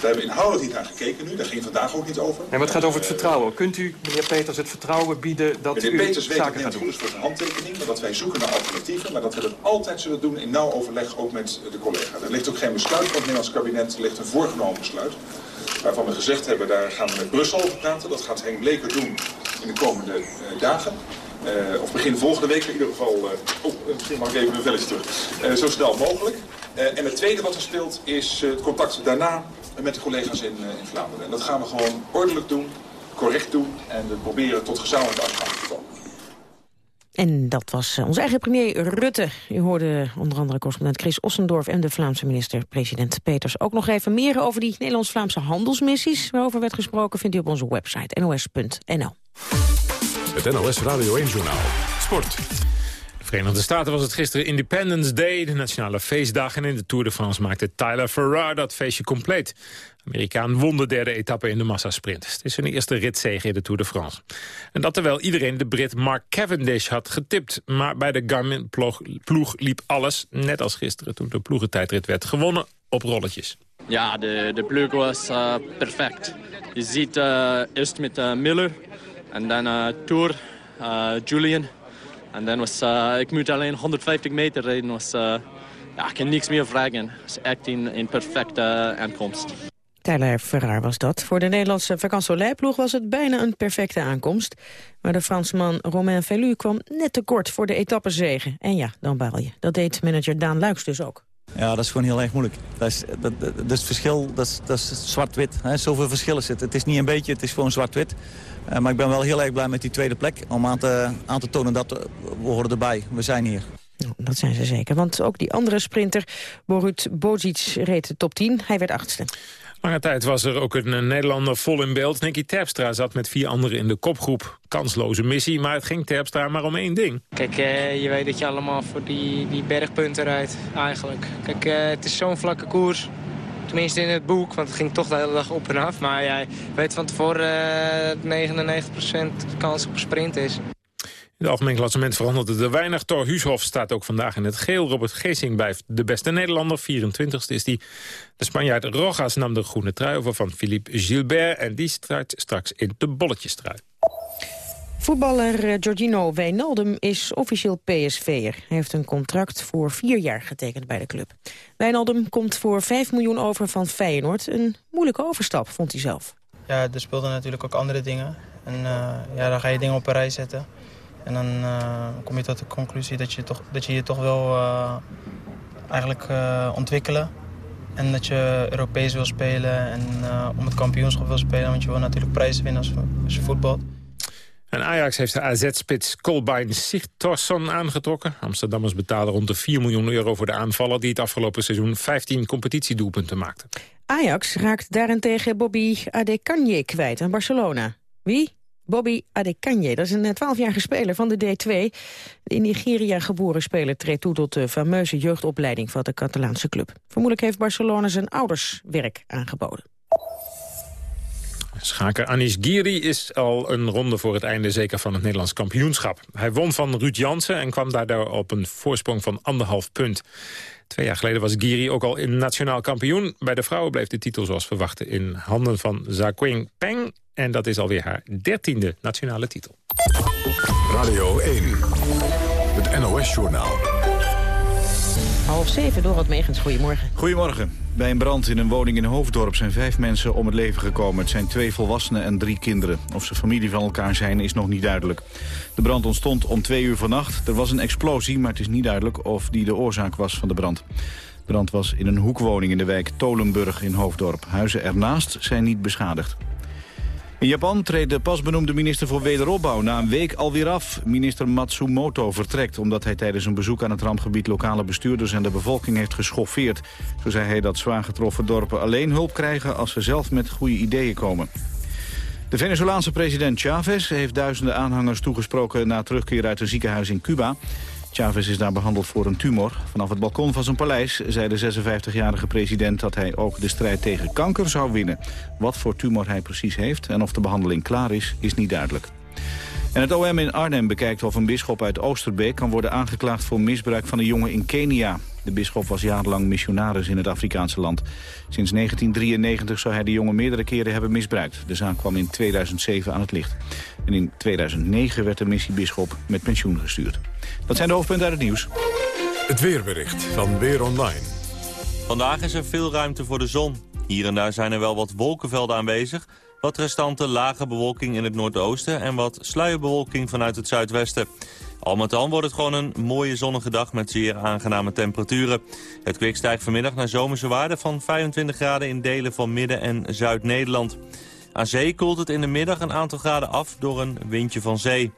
[SPEAKER 17] Daar hebben we inhoudelijk niet naar gekeken nu. Daar ging vandaag ook niet over.
[SPEAKER 16] Nee, maar het gaat over het vertrouwen. Kunt u, meneer Peters, het vertrouwen bieden dat
[SPEAKER 17] meneer
[SPEAKER 16] u
[SPEAKER 17] Peters
[SPEAKER 16] zaken gaat doen?
[SPEAKER 17] Peters weet voor zijn handtekening, maar dat wij zoeken naar alternatieven. Maar dat we dat altijd zullen doen in nauw overleg ook met de collega. Er ligt ook geen besluit van het Nederlands kabinet. Er ligt een voorgenomen besluit. Waarvan we gezegd hebben, daar gaan we met Brussel over praten. Dat gaat Henk Bleker doen in de komende uh, dagen. Uh, of begin volgende week in ieder geval. Uh, oh, misschien mag ik even een velletje terug. zo snel mogelijk. en het tweede wat er speelt is het contact daarna met de collega's in, in Vlaanderen. En dat gaan we gewoon ordelijk doen, correct doen. En we proberen tot gezamenlijke uitgang te komen.
[SPEAKER 4] En dat was onze eigen premier Rutte. U hoorde onder andere correspondent Chris Ossendorf... en de Vlaamse minister-president Peters. Ook nog even meer over die Nederlands-Vlaamse handelsmissies... waarover werd gesproken, vindt u op onze website nos.nl.
[SPEAKER 2] Het NOS Radio 1-journaal. Sport.
[SPEAKER 3] Verenigde Staten was het gisteren Independence Day, de nationale feestdag. En in de Tour de France maakte Tyler Farrar dat feestje compleet. Amerikaan won de derde etappe in de massasprint. Het is zijn eerste ritzege in de Tour de France. En dat terwijl iedereen de Brit Mark Cavendish had getipt. Maar bij de Garmin-ploeg liep alles, net als gisteren... toen de ploegentijdrit werd gewonnen, op rolletjes.
[SPEAKER 18] Ja, de, de ploeg was uh, perfect. Je ziet uh, eerst met uh, Miller en dan Tour, Julian... En dan was, ik moet alleen 150 meter rijden. Was, ja, ik kan niks meer vragen. Het is echt een perfecte aankomst.
[SPEAKER 4] Tyler Ferrar was dat. Voor de Nederlandse vakantie was het bijna een perfecte aankomst. Maar de Fransman Romain Vellu kwam net tekort voor de etappezegen. En ja, dan baal je. Dat deed manager Daan Luiks dus ook.
[SPEAKER 19] Ja, dat is gewoon heel erg moeilijk. Dat is, dat, dat, dat is het verschil, dat is, dat is zwart-wit. Zoveel verschillen zitten. Het is niet een beetje, het is gewoon zwart-wit. Uh, maar ik ben wel heel erg blij met die tweede plek. Om aan te, aan te tonen dat we horen erbij. We zijn hier.
[SPEAKER 4] Dat zijn ze zeker, want ook die andere sprinter, Borut Bozic, reed de top 10. Hij werd achtste.
[SPEAKER 3] Lange tijd was er ook een Nederlander vol in beeld. Nicky Terpstra zat met vier anderen in de kopgroep. Kansloze missie, maar het ging Terpstra maar om één ding.
[SPEAKER 20] Kijk, eh, je weet dat je allemaal voor die, die bergpunten rijdt, eigenlijk. Kijk, eh, het is zo'n vlakke koers. Tenminste in het boek, want het ging toch de hele dag op en af. Maar jij weet van tevoren uh, 99% kans op sprint is.
[SPEAKER 3] In het algemeen klassement veranderde er weinig. Thor Huushoff staat ook vandaag in het geel. Robert Geesing blijft de beste Nederlander. 24ste is die. De Spanjaard Rojas nam de groene trui over van Philippe Gilbert. En die start straks in de bolletjestrui.
[SPEAKER 4] Voetballer eh, Giorgino Wijnaldum is officieel PSV'er. Hij heeft een contract voor vier jaar getekend bij de club. Wijnaldum komt voor 5 miljoen over van Feyenoord. Een moeilijke overstap, vond hij zelf.
[SPEAKER 21] Ja, er speelden natuurlijk ook andere dingen. En uh, ja, dan ga je dingen op een rij zetten. En dan uh, kom je tot de conclusie dat je toch, dat je, je toch wil uh, eigenlijk ontwikkelen. En dat je Europees wil spelen en om het kampioenschap wil spelen. Want je wil natuurlijk prijzen winnen als, als je voetbalt.
[SPEAKER 3] En Ajax heeft de AZ-spits Kolbein Sigtorsson aangetrokken. Amsterdammers betalen rond de 4 miljoen euro voor de aanvaller... die het afgelopen seizoen 15 competitiedoelpunten maakte.
[SPEAKER 4] Ajax raakt daarentegen Bobby Adekanje kwijt aan Barcelona. Wie? Bobby Adekanye. Dat is een 12-jarige speler van de D2. De in Nigeria geboren speler treedt toe tot de fameuze jeugdopleiding van de Catalaanse club. Vermoedelijk heeft Barcelona zijn ouders werk aangeboden.
[SPEAKER 3] Schaker Anis Giri is al een ronde voor het einde zeker van het Nederlands kampioenschap. Hij won van Ruud Jansen en kwam daardoor op een voorsprong van anderhalf punt. Twee jaar geleden was Giri ook al in nationaal kampioen. Bij de vrouwen bleef de titel zoals verwacht in handen van Zaquing Peng. En dat is alweer haar dertiende nationale titel.
[SPEAKER 2] Radio 1, het NOS-journaal.
[SPEAKER 4] Half zeven, Dorot Megens, goedemorgen.
[SPEAKER 22] Goedemorgen. Bij een brand in een woning in Hoofddorp zijn vijf mensen om het leven gekomen. Het zijn twee volwassenen en drie kinderen. Of ze familie van elkaar zijn is nog niet duidelijk. De brand ontstond om twee uur vannacht. Er was een explosie, maar het is niet duidelijk of die de oorzaak was van de brand. De brand was in een hoekwoning in de wijk Tolenburg in Hoofddorp. Huizen ernaast zijn niet beschadigd. In Japan treedt de pasbenoemde minister voor Wederopbouw na een week alweer af. Minister Matsumoto vertrekt omdat hij tijdens een bezoek aan het rampgebied lokale bestuurders en de bevolking heeft geschoffeerd. Zo zei hij dat zwaar getroffen dorpen alleen hulp krijgen als ze zelf met goede ideeën komen. De Venezolaanse president Chavez heeft duizenden aanhangers toegesproken na terugkeer uit een ziekenhuis in Cuba. Chavez is daar behandeld voor een tumor. Vanaf het balkon van zijn paleis zei de 56-jarige president dat hij ook de strijd tegen kanker zou winnen. Wat voor tumor hij precies heeft en of de behandeling klaar is, is niet duidelijk. En het OM in Arnhem bekijkt of een bisschop uit Oosterbeek kan worden aangeklaagd voor misbruik van een jongen in Kenia. De bisschop was jarenlang missionaris in het Afrikaanse land. Sinds 1993 zou hij de jongen meerdere keren hebben misbruikt. De zaak kwam in 2007 aan het licht. En in 2009 werd de missiebisschop met pensioen gestuurd. Dat zijn de hoofdpunten uit het nieuws.
[SPEAKER 2] Het weerbericht van Weer Online.
[SPEAKER 23] Vandaag is er veel ruimte voor de zon. Hier en daar zijn er wel wat wolkenvelden aanwezig... wat restante lage bewolking in het noordoosten... en wat sluierbewolking vanuit het zuidwesten. Al met al wordt het gewoon een mooie zonnige dag met zeer aangename temperaturen. Het kwik stijgt vanmiddag naar zomerse waarden van 25 graden in delen van Midden- en Zuid-Nederland. Aan zee koelt het in de middag een aantal graden af door een windje van zee.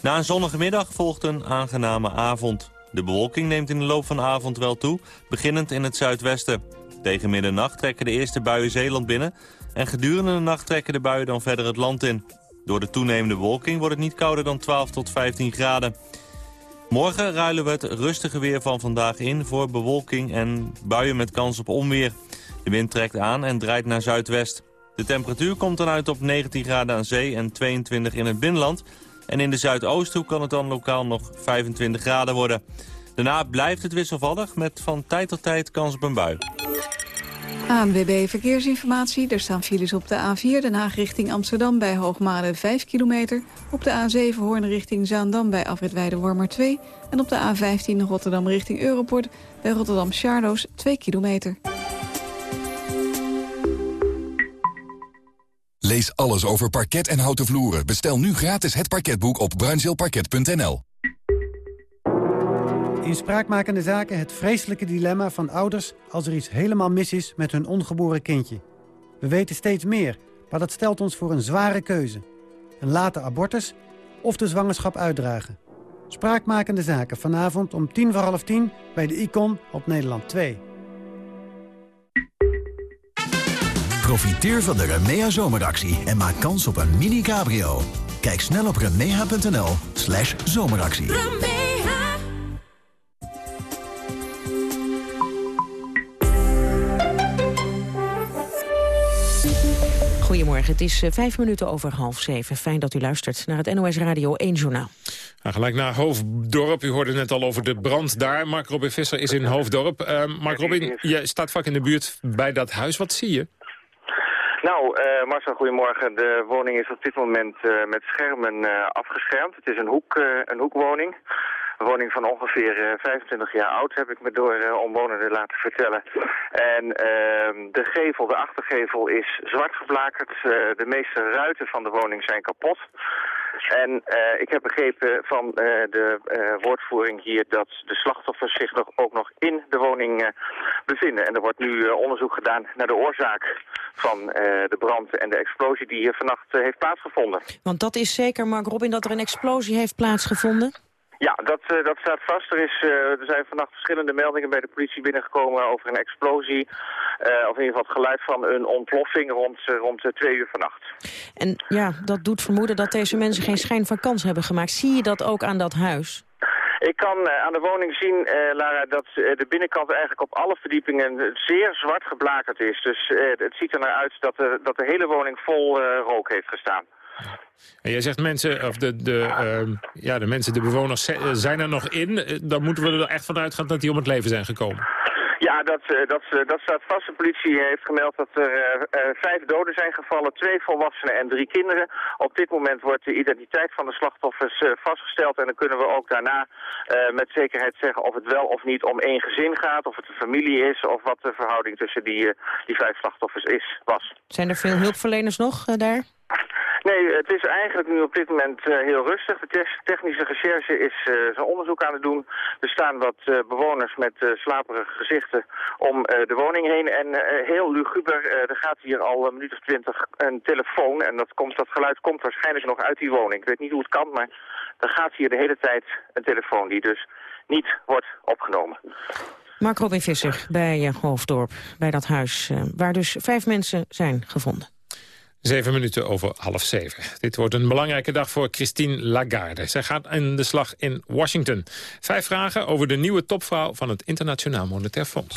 [SPEAKER 23] Na een zonnige middag volgt een aangename avond. De bewolking neemt in de loop van de avond wel toe, beginnend in het zuidwesten. Tegen middernacht trekken de eerste buien Zeeland binnen... en gedurende de nacht trekken de buien dan verder het land in. Door de toenemende bewolking wordt het niet kouder dan 12 tot 15 graden. Morgen ruilen we het rustige weer van vandaag in voor bewolking en buien met kans op onweer. De wind trekt aan en draait naar zuidwest. De temperatuur komt dan uit op 19 graden aan zee en 22 in het binnenland... En in de Zuidoosthoek kan het dan lokaal nog 25 graden worden. Daarna blijft het wisselvallig met van tijd tot tijd kans op een bui.
[SPEAKER 24] ANWB Verkeersinformatie. Er staan files op de A4 Den Haag richting Amsterdam bij Hoogmade 5 kilometer. Op de A7 Hoorn richting Zaandam bij Afrit Wormer 2. En op de A15 Rotterdam richting Europort bij Rotterdam Charloes 2 kilometer.
[SPEAKER 25] Lees alles over parket en houten vloeren. Bestel nu gratis het parketboek op bruinzeelparket.nl.
[SPEAKER 26] In spraakmakende zaken het vreselijke dilemma van ouders... als er iets helemaal mis is met hun ongeboren kindje. We weten steeds meer, maar dat stelt ons voor een zware keuze. Een late abortus of de zwangerschap uitdragen. Spraakmakende zaken vanavond om tien voor half tien... bij de Icon op Nederland 2.
[SPEAKER 27] Profiteer van de Remea zomeractie en maak kans op een mini cabrio. Kijk snel op remea.nl slash zomeractie.
[SPEAKER 4] Goedemorgen, het is eh, vijf minuten over half zeven. Fijn dat u luistert naar het NOS Radio 1 Journaal.
[SPEAKER 3] gelijk naar Hoofddorp. U hoorde net al over de brand daar. Mark Robin Visser is in Hoofddorp. Uh, Mark Robin, je staat vaak in de buurt bij dat huis. Wat zie je?
[SPEAKER 28] Nou, uh, Marcel, goedemorgen. De woning is op dit moment uh, met schermen uh, afgeschermd. Het is een, hoek, een hoekwoning. Een woning van ongeveer 25 jaar oud, heb ik me door omwonenden laten vertellen. En ehm, de gevel, de achtergevel, is zwart geblakerd. de meeste ruiten van de woning zijn kapot. En ik heb begrepen van de woordvoering hier dat de slachtoffers zich nog, ook nog in de woning bevinden. En er wordt nu onderzoek gedaan naar de oorzaak van de brand en de explosie die hier vannacht heeft plaatsgevonden.
[SPEAKER 4] Want dat is zeker, Mark Robin, dat er een explosie heeft plaatsgevonden?
[SPEAKER 28] Ja, dat, uh, dat staat vast. Er, is, uh, er zijn vannacht verschillende meldingen bij de politie binnengekomen over een explosie. Uh, of in ieder geval het geluid van een ontploffing rond, rond twee uur vannacht.
[SPEAKER 4] En ja, dat doet vermoeden dat deze mensen geen schijn van kans hebben gemaakt. Zie je dat ook aan dat huis?
[SPEAKER 28] Ik kan aan de woning zien, uh, Lara, dat de binnenkant eigenlijk op alle verdiepingen zeer zwart geblakerd is. Dus het ziet er naar uit dat de, dat de hele woning vol rook heeft gestaan.
[SPEAKER 3] En jij zegt mensen, of de, de, ehm, ja, de mensen, de bewoners zijn er nog in. Dan moeten we er echt van uitgaan dat die om het leven zijn gekomen.
[SPEAKER 28] Ja, dat, dat, dat staat vast. De politie heeft gemeld dat er uh, vijf doden zijn gevallen, twee volwassenen en drie kinderen. Op dit moment wordt de identiteit van de slachtoffers uh, vastgesteld en dan kunnen we ook daarna met zekerheid zeggen of het wel of niet om één gezin gaat, of het een familie is of wat de verhouding tussen die, die vijf slachtoffers is, was.
[SPEAKER 4] Zijn er veel hulpverleners nog daar?
[SPEAKER 28] Nee, het is eigenlijk nu op dit moment uh, heel rustig. De technische recherche is uh, zijn onderzoek aan het doen. Er staan wat uh, bewoners met slaperige gezichten om de woning heen. En heel luguber, er gaat hier al een minuut of twintig een telefoon. En dat, komt, dat geluid komt waarschijnlijk nog uit die woning. Ik weet niet hoe het kan, maar er gaat hier de hele tijd een telefoon die dus niet wordt opgenomen.
[SPEAKER 4] Mark Robin Visser bij Hoofddorp, bij dat huis waar dus vijf mensen zijn gevonden.
[SPEAKER 3] Zeven minuten over half zeven. Dit wordt een belangrijke dag voor Christine Lagarde. Zij gaat aan de slag in Washington. Vijf vragen over de nieuwe topvrouw van het Internationaal Monetair Fonds.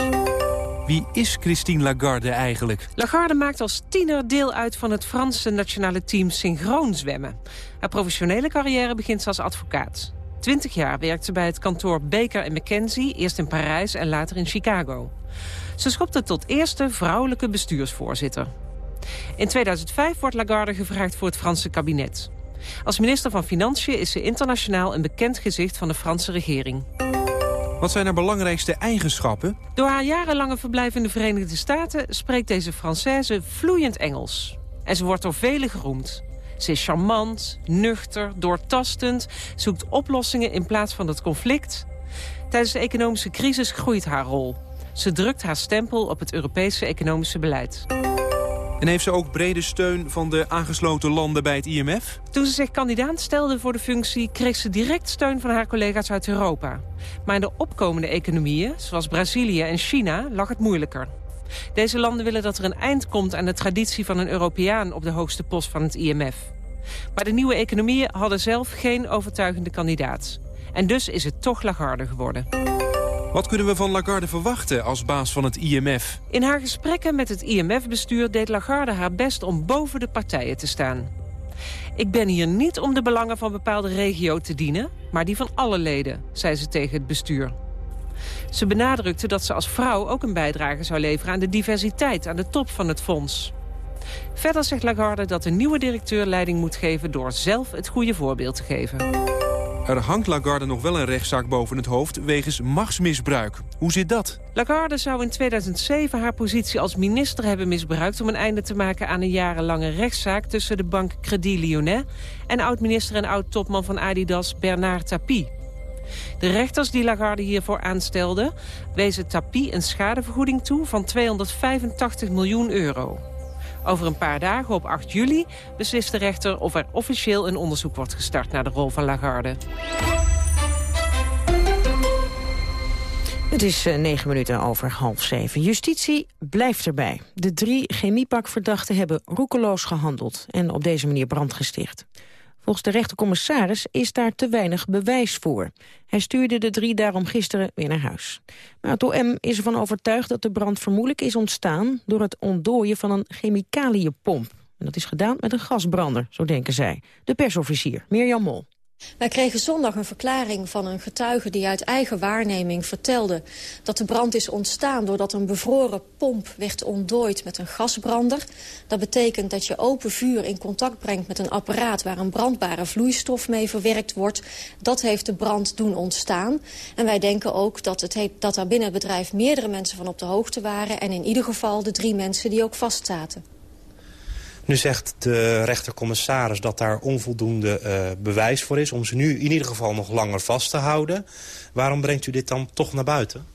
[SPEAKER 29] Wie is Christine Lagarde eigenlijk?
[SPEAKER 30] Lagarde maakt als tiener deel uit van het Franse nationale team synchroonzwemmen. Haar professionele carrière begint ze als advocaat. Twintig jaar werkt ze bij het kantoor Baker McKenzie, eerst in Parijs en later in Chicago. Ze schopte tot eerste vrouwelijke bestuursvoorzitter. In 2005 wordt Lagarde gevraagd voor het Franse kabinet. Als minister van Financiën is ze internationaal een bekend gezicht van de Franse regering.
[SPEAKER 29] Wat zijn haar belangrijkste eigenschappen?
[SPEAKER 30] Door haar jarenlange verblijf in de Verenigde Staten spreekt deze Française vloeiend Engels. En ze wordt door velen geroemd. Ze is charmant, nuchter, doortastend, zoekt oplossingen in plaats van het conflict. Tijdens de economische crisis groeit haar rol. Ze drukt haar stempel op het Europese economische beleid.
[SPEAKER 29] En heeft ze ook brede steun van de aangesloten landen bij het IMF?
[SPEAKER 30] Toen ze zich kandidaat stelde voor de functie... kreeg ze direct steun van haar collega's uit Europa. Maar in de opkomende economieën, zoals Brazilië en China, lag het moeilijker. Deze landen willen dat er een eind komt aan de traditie van een Europeaan... op de hoogste post van het IMF. Maar de nieuwe economieën hadden zelf geen overtuigende kandidaat. En dus is het toch Lagarde geworden.
[SPEAKER 29] Wat kunnen we van Lagarde verwachten als baas van het IMF?
[SPEAKER 30] In haar gesprekken met het IMF-bestuur deed Lagarde haar best om boven de partijen te staan. Ik ben hier niet om de belangen van bepaalde regio te dienen, maar die van alle leden, zei ze tegen het bestuur. Ze benadrukte dat ze als vrouw ook een bijdrage zou leveren aan de diversiteit aan de top van het fonds. Verder zegt Lagarde dat de nieuwe directeur leiding moet geven door zelf het goede voorbeeld te geven.
[SPEAKER 29] Er hangt Lagarde nog wel een rechtszaak boven het hoofd wegens machtsmisbruik. Hoe zit dat?
[SPEAKER 30] Lagarde zou in 2007 haar positie als minister hebben misbruikt... om een einde te maken aan een jarenlange rechtszaak... tussen de bank Credit Lyonnais en oud-minister en oud-topman van Adidas Bernard Tapie. De rechters die Lagarde hiervoor aanstelden... wezen Tapie een schadevergoeding toe van 285 miljoen euro. Over een paar dagen, op 8 juli, beslist de rechter of er officieel een onderzoek wordt gestart naar de rol van Lagarde.
[SPEAKER 4] Het is uh, negen minuten over half zeven. Justitie blijft erbij. De drie chemiepakverdachten hebben roekeloos gehandeld... en op deze manier brand gesticht. Volgens de rechtercommissaris is daar te weinig bewijs voor. Hij stuurde de drie daarom gisteren weer naar huis. Maar het OM is ervan overtuigd dat de brand vermoedelijk is ontstaan... door het ontdooien van een chemicaliënpomp. En dat is gedaan met een gasbrander, zo denken zij. De persofficier, Mirjam Mol.
[SPEAKER 31] Wij kregen zondag een verklaring van een getuige die uit eigen waarneming vertelde dat de brand is ontstaan doordat een bevroren pomp werd ontdooid met een gasbrander. Dat betekent dat je open vuur in contact brengt met een apparaat waar een brandbare vloeistof mee verwerkt wordt. Dat heeft de brand doen ontstaan. En wij denken ook dat, het dat er binnen het bedrijf meerdere mensen van op de hoogte waren en in ieder geval de drie mensen die ook vastzaten.
[SPEAKER 32] Nu zegt de rechtercommissaris dat daar onvoldoende uh, bewijs voor is... om ze nu in ieder geval nog langer vast te houden. Waarom brengt u dit dan toch naar buiten?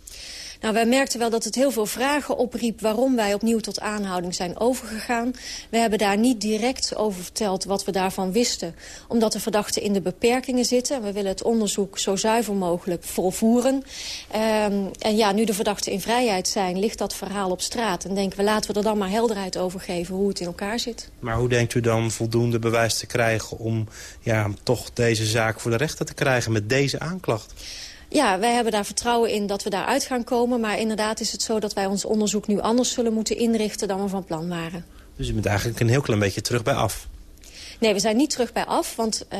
[SPEAKER 31] Nou, wij merkten wel dat het heel veel vragen opriep... waarom wij opnieuw tot aanhouding zijn overgegaan. We hebben daar niet direct over verteld wat we daarvan wisten. Omdat de verdachten in de beperkingen zitten. We willen het onderzoek zo zuiver mogelijk volvoeren. Um, en ja, nu de verdachten in vrijheid zijn, ligt dat verhaal op straat. En denken we, laten we er dan maar helderheid over geven hoe het in elkaar zit.
[SPEAKER 32] Maar hoe denkt u dan voldoende bewijs te krijgen... om ja, toch deze zaak voor de rechter te krijgen met deze aanklacht?
[SPEAKER 31] Ja, wij hebben daar vertrouwen in dat we daaruit gaan komen. Maar inderdaad is het zo dat wij ons onderzoek nu anders zullen moeten inrichten dan we van plan waren.
[SPEAKER 32] Dus u bent eigenlijk een heel klein beetje terug bij af?
[SPEAKER 31] Nee, we zijn niet terug bij af, want uh,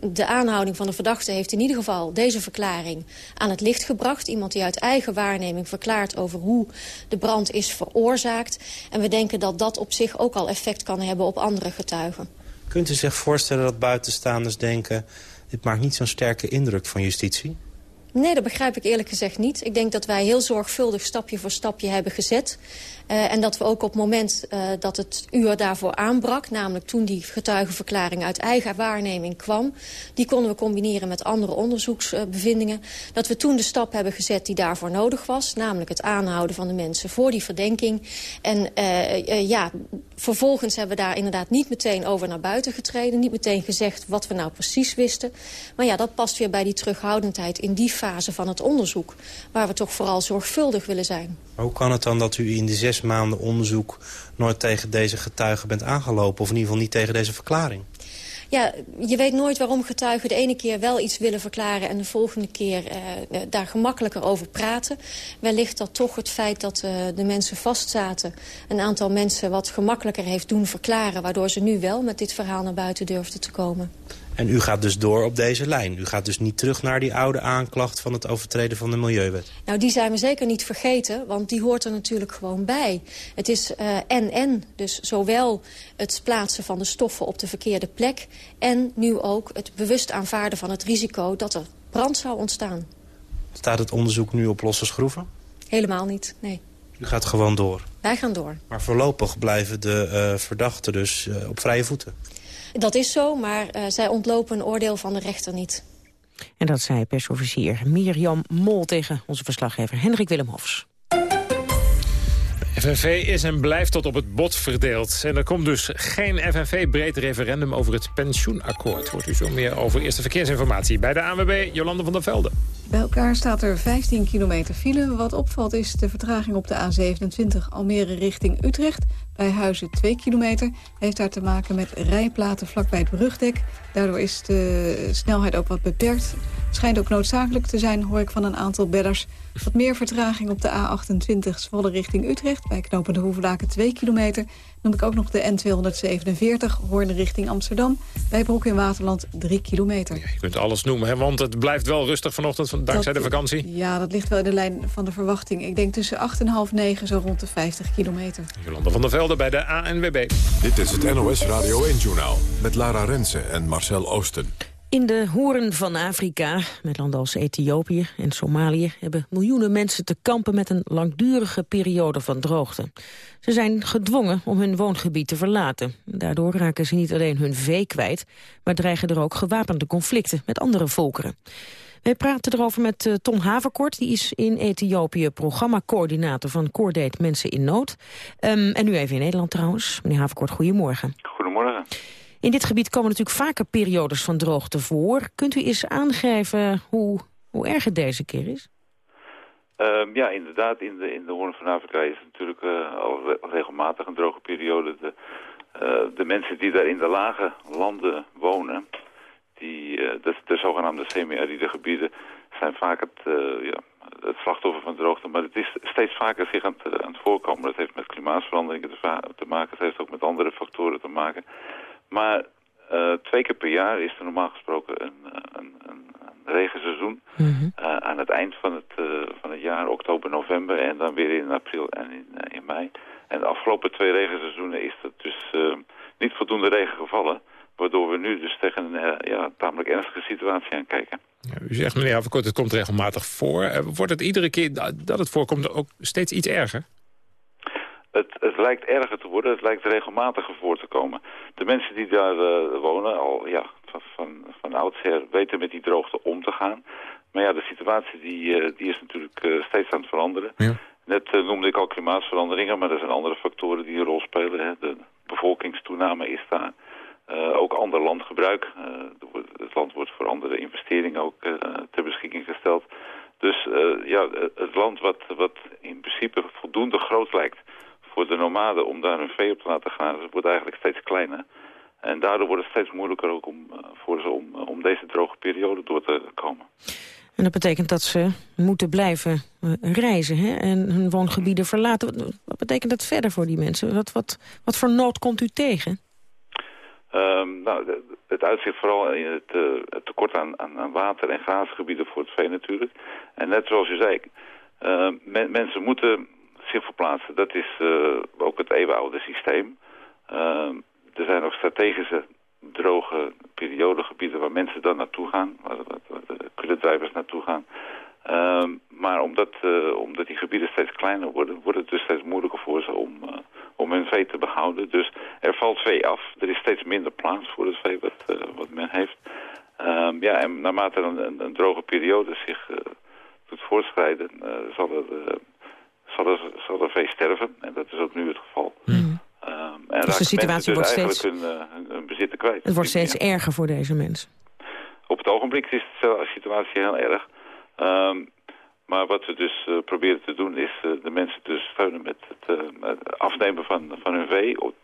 [SPEAKER 31] de aanhouding van de verdachte heeft in ieder geval deze verklaring aan het licht gebracht. Iemand die uit eigen waarneming verklaart over hoe de brand is veroorzaakt. En we denken dat dat op zich ook al effect kan hebben op andere getuigen.
[SPEAKER 32] Kunt u zich voorstellen dat buitenstaanders denken... dit maakt niet zo'n sterke indruk van justitie?
[SPEAKER 31] Nee, dat begrijp ik eerlijk gezegd niet. Ik denk dat wij heel zorgvuldig stapje voor stapje hebben gezet. Uh, en dat we ook op het moment uh, dat het uur daarvoor aanbrak... namelijk toen die getuigenverklaring uit eigen waarneming kwam... die konden we combineren met andere onderzoeksbevindingen... dat we toen de stap hebben gezet die daarvoor nodig was... namelijk het aanhouden van de mensen voor die verdenking. En uh, ja, vervolgens hebben we daar inderdaad niet meteen over naar buiten getreden... niet meteen gezegd wat we nou precies wisten. Maar ja, dat past weer bij die terughoudendheid in die van het onderzoek... waar we toch vooral zorgvuldig willen zijn.
[SPEAKER 32] hoe kan het dan dat u in de zes maanden onderzoek... nooit tegen deze getuigen bent aangelopen? Of in ieder geval niet tegen deze verklaring?
[SPEAKER 31] Ja, je weet nooit waarom getuigen de ene keer wel iets willen verklaren... en de volgende keer uh, daar gemakkelijker over praten. Wellicht dat toch het feit dat uh, de mensen vastzaten... een aantal mensen wat gemakkelijker heeft doen verklaren... waardoor ze nu wel met dit verhaal naar buiten durfden te komen.
[SPEAKER 32] En u gaat dus door op deze lijn. U gaat dus niet terug naar die oude aanklacht van het overtreden van de Milieuwet.
[SPEAKER 31] Nou, die zijn we zeker niet vergeten, want die hoort er natuurlijk gewoon bij. Het is en-en, uh, dus zowel het plaatsen van de stoffen op de verkeerde plek... en nu ook het bewust aanvaarden van het risico dat er brand zou ontstaan.
[SPEAKER 32] Staat het onderzoek nu op losse schroeven?
[SPEAKER 31] Helemaal niet, nee.
[SPEAKER 32] U gaat gewoon door?
[SPEAKER 31] Wij gaan door.
[SPEAKER 32] Maar voorlopig blijven de uh, verdachten dus uh, op vrije voeten?
[SPEAKER 31] Dat is zo, maar uh, zij ontlopen een oordeel van de rechter niet.
[SPEAKER 4] En dat zei persofficier Mirjam Mol tegen onze verslaggever Hendrik Willem Hofs.
[SPEAKER 3] FNV is en blijft tot op het bot verdeeld. En er komt dus geen FNV-breed referendum over het pensioenakkoord. Hoort u zo meer over eerste verkeersinformatie bij de ANWB Jolande van der Velde.
[SPEAKER 24] Bij elkaar staat er 15 kilometer file. Wat opvalt is de vertraging op de A27 Almere richting Utrecht. Bij Huizen 2 kilometer. Heeft daar te maken met rijplaten vlakbij het brugdek. Daardoor is de snelheid ook wat beperkt. Schijnt ook noodzakelijk te zijn, hoor ik van een aantal bedders. Wat meer vertraging op de A28 Zwolle richting Utrecht. Bij knopende Hoevelaken 2 kilometer. Noem ik ook nog de N247 Hoorn richting Amsterdam. Bij Broek in Waterland 3 kilometer. Ja,
[SPEAKER 3] je kunt alles noemen, hè, want het blijft wel rustig vanochtend dankzij
[SPEAKER 24] dat,
[SPEAKER 3] de vakantie.
[SPEAKER 24] Ja, dat ligt wel in de lijn van de verwachting. Ik denk tussen 8 en half 9 zo rond de 50 kilometer.
[SPEAKER 3] Jolanda van der Velde bij de ANWB.
[SPEAKER 2] Dit is het NOS Radio 1-journaal met Lara Rensen en Marcel Oosten.
[SPEAKER 4] In de horen van Afrika, met landen als Ethiopië en Somalië... hebben miljoenen mensen te kampen met een langdurige periode van droogte. Ze zijn gedwongen om hun woongebied te verlaten. Daardoor raken ze niet alleen hun vee kwijt... maar dreigen er ook gewapende conflicten met andere volkeren. Wij praten erover met uh, Tom Haverkort. Die is in Ethiopië programmacoördinator van Coordate Mensen in Nood. Um, en nu even in Nederland trouwens. Meneer Haverkort, goedemorgen.
[SPEAKER 33] Goedemorgen.
[SPEAKER 4] In dit gebied komen natuurlijk vaker periodes van droogte voor. Kunt u eens aangeven hoe, hoe erg het deze keer is?
[SPEAKER 33] Um, ja, inderdaad. In de, in de Hoorn van Afrika is het natuurlijk uh, al regelmatig een droge periode. De, uh, de mensen die daar in de lage landen wonen, die, uh, de, de zogenaamde semi-aride gebieden, zijn vaak het, ja, het slachtoffer van droogte. Maar het is steeds vaker zich aan het, aan het voorkomen. Dat heeft met klimaatveranderingen te, te maken. Het heeft ook met andere factoren te maken. Maar uh, twee keer per jaar is er normaal gesproken een, een, een, een regenseizoen. Mm -hmm. uh, aan het eind van het, uh, van het jaar, oktober, november en dan weer in april en in, in mei. En de afgelopen twee regenseizoenen is er dus niet voldoende regen gevallen. Waardoor we nu dus tegen een ja, tamelijk ernstige situatie aan kijken.
[SPEAKER 3] Ja, u zegt meneer Haverkort, het komt regelmatig voor. wordt het iedere keer dat het voorkomt ook steeds iets erger?
[SPEAKER 33] Het, het lijkt erger te worden, het lijkt regelmatiger voor te komen. De mensen die daar uh, wonen, al ja, van, van, van oudsher weten met die droogte om te gaan. Maar ja, de situatie die, eh, die is natuurlijk eh, steeds aan het veranderen.
[SPEAKER 3] Ja.
[SPEAKER 33] Net eh, noemde ik al klimaatveranderingen, maar er zijn andere factoren die een rol spelen. Hè. De bevolkingstoename is daar. Eh, ook ander landgebruik. Eh, het land wordt voor andere investeringen ook eh, ter beschikking gesteld. Dus eh, ja, eh, het land wat, wat in principe voldoende groot lijkt voor de nomaden om daar hun vee op te laten gaan, wordt eigenlijk steeds kleiner. En daardoor wordt het steeds moeilijker ook om, eh, voor ze om, eh, om deze droge periode door te komen.
[SPEAKER 4] En dat betekent dat ze moeten blijven eh, reizen hè? en hun woongebieden verlaten. Wat, betekent dat verder voor die mensen? Wat, wat, wat voor nood komt u tegen?
[SPEAKER 33] Ehm, nou, het uitzicht vooral in het, het tekort aan, aan, aan water- en graasgebieden voor het vee natuurlijk. En net zoals u zei, men- mensen moeten zich verplaatsen. Dat is eh, ook het eeuwenoude systeem. Ehm, er zijn ook strategische droge periodegebieden waar mensen dan naartoe gaan, waar, de kuddedrijvers naartoe gaan. Ehm, maar omdat, eh, omdat die gebieden steeds kleiner worden, wordt het dus steeds moeilijker voor ze om, eh, om hun vee te behouden. Dus er valt vee af. Er is steeds minder plaats voor het vee wat, eh, wat men heeft. Ehm, ja, en naarmate een, een, droge periode zich eh, doet voortschrijden, eh, zal, er, eh, zal, er, zal er vee sterven. En dat is ook nu het geval. Ehm, en
[SPEAKER 4] Dus de situatie wordt
[SPEAKER 33] dus eigenlijk
[SPEAKER 4] steeds-
[SPEAKER 33] hun, eh, hun, hun bezitten kwijt.
[SPEAKER 4] Het wordt steeds erger voor deze mensen.
[SPEAKER 33] Op het ogenblik is de situatie heel erg. Ehm, maar wat we dus eh, proberen te doen is eh, de mensen te steunen met het afnemen van, van hun vee. op-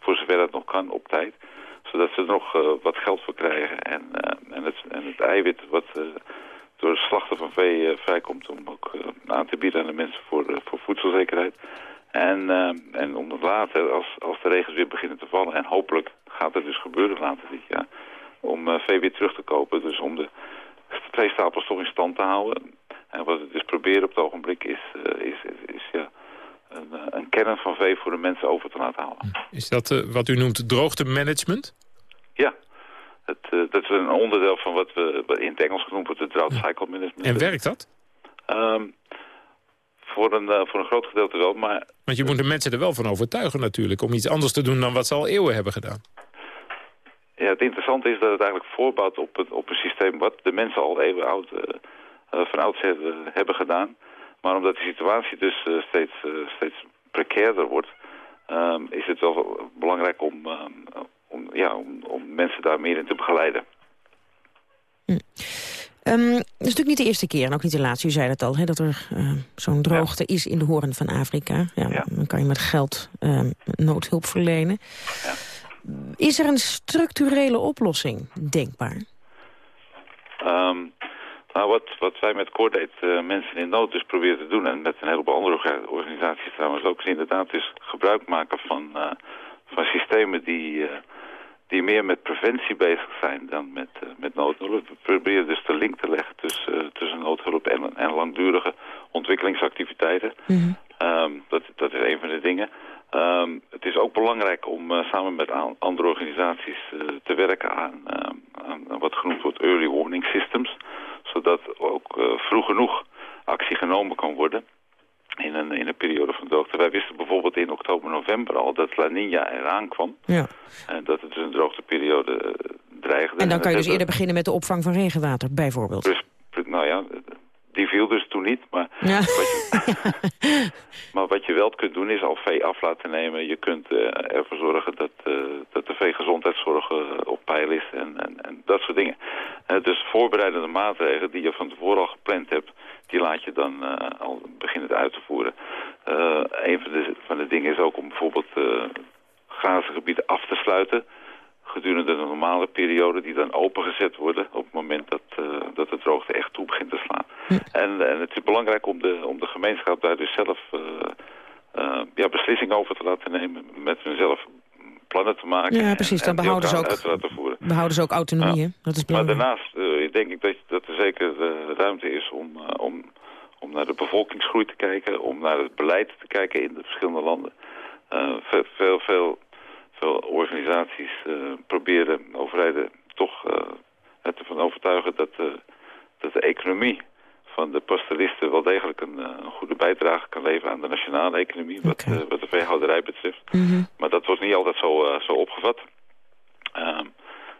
[SPEAKER 33] voor zover dat nog kan op tijd. Zodat ze er nog wat geld voor krijgen. En, en, het, en het eiwit wat door het slachten van vee vrijkomt om aan te bieden aan de mensen voor, eh, voor voedselzekerheid. En, eh, en om het later, als, als de regens weer beginnen te vallen, en hopelijk gaat het dus gebeuren later dit jaar, om eh, vee weer terug te kopen. Dus om de veestapels toch in stand te houden. En wat we dus proberen op het ogenblik is, is, is, is, ja, een, een kern van vee voor de mensen over te laten halen.
[SPEAKER 3] Is dat wat u noemt droogtemanagement?
[SPEAKER 33] Ja, het, dat is een onderdeel van wat we in het Engels genoemd wordt de drought cycle management.
[SPEAKER 3] En werkt dat?
[SPEAKER 33] Ehm, voor, een, eh, voor een groot gedeelte wel, maar
[SPEAKER 3] Want je moet de mensen er wel van overtuigen natuurlijk... om iets anders te doen dan wat ze al eeuwen hebben gedaan.
[SPEAKER 33] Ja, het interessante is dat het eigenlijk voorbouwt op, het, op een systeem wat de mensen al eeuwen oud, eh, eh, van oudsher hebben gedaan. Maar omdat de situatie dus steeds, steeds precairder wordt, ehm, is het wel belangrijk om, ehm, om, ja, om, om mensen daar meer in te begeleiden.
[SPEAKER 4] Ehm, het is natuurlijk niet de eerste keer en ook niet de laatste. U zei het al, hè, dat er eh, zo'n droogte is in de hoorn van Afrika. Ja, Dan kan je met geld ehm, noodhulp verlenen. Is er een structurele oplossing denkbaar?
[SPEAKER 33] Ehm, nou, wat, wat wij met Cordate eh, mensen in nood dus proberen te doen... en met een heleboel andere orga- organisaties trouwens ook... is inderdaad dus gebruik maken van, eh, van systemen die, die meer met preventie bezig zijn... dan met, eh, met noodhulp. We proberen dus de link te leggen tussen, eh, tussen noodhulp en, en langdurige ontwikkelingsactiviteiteiten. Ehm, dat, dat is een van de dingen. Ehm, het is ook belangrijk om eh, samen met aan- andere organisaties te werken aan, ehm, aan wat genoemd wordt early warning systems. Zodat ook vroeg genoeg actie genomen kan worden in een, in een periode van droogte. Wij wisten bijvoorbeeld in oktober, november al dat La Nina eraan kwam.
[SPEAKER 4] Ja.
[SPEAKER 33] En dat het dus een droogteperiode eh, dreigde.
[SPEAKER 4] En dan kan je dus eerder beginnen met de opvang van regenwater, bijvoorbeeld.
[SPEAKER 33] Dus, nou ja, die viel dus toen niet. Maar,
[SPEAKER 4] Ja.
[SPEAKER 33] wat je, maar wat je wel kunt doen is al vee af laten nemen. Je kunt eh, ervoor zorgen dat, eh, dat de veegezondheidszorg op peil is en, en, en dat soort dingen. Dus voorbereidende maatregelen die je van tevoren al gepland hebt, die laat je dan eh, al beginnen uit te voeren. Eh, een van de, van de dingen is ook om bijvoorbeeld uh, grazengebieden af te sluiten gedurende de normale periode die dan opengezet worden op het moment dat, uh, dat de droogte echt toe begint te slaan. En, en, het is belangrijk om de, om de gemeenschap daar dus zelf uh, uh, ja, beslissingen over te laten nemen, met hunzelf plannen te maken.
[SPEAKER 4] Ja, precies, dan
[SPEAKER 33] en, en
[SPEAKER 4] behouden, ze ook,
[SPEAKER 33] uit te laten voeren.
[SPEAKER 4] behouden ze ook autonomie, ja. dat is
[SPEAKER 33] Maar
[SPEAKER 4] belangrijk.
[SPEAKER 33] daarnaast uh, denk ik dat, dat er zeker ruimte is om, uh, om, om naar de bevolkingsgroei te kijken, om naar het beleid te kijken in de verschillende landen. Uh, veel, veel, veel veel organisaties proberen overheden toch het ervan overtuigen dat, dat de economie van de pastoristen wel degelijk een, een, goede bijdrage kan leveren aan de nationale economie, wat, okay. wat de veehouderij betreft.
[SPEAKER 4] Mm -hmm.
[SPEAKER 33] Maar dat wordt niet altijd zo, zo opgevat. Um,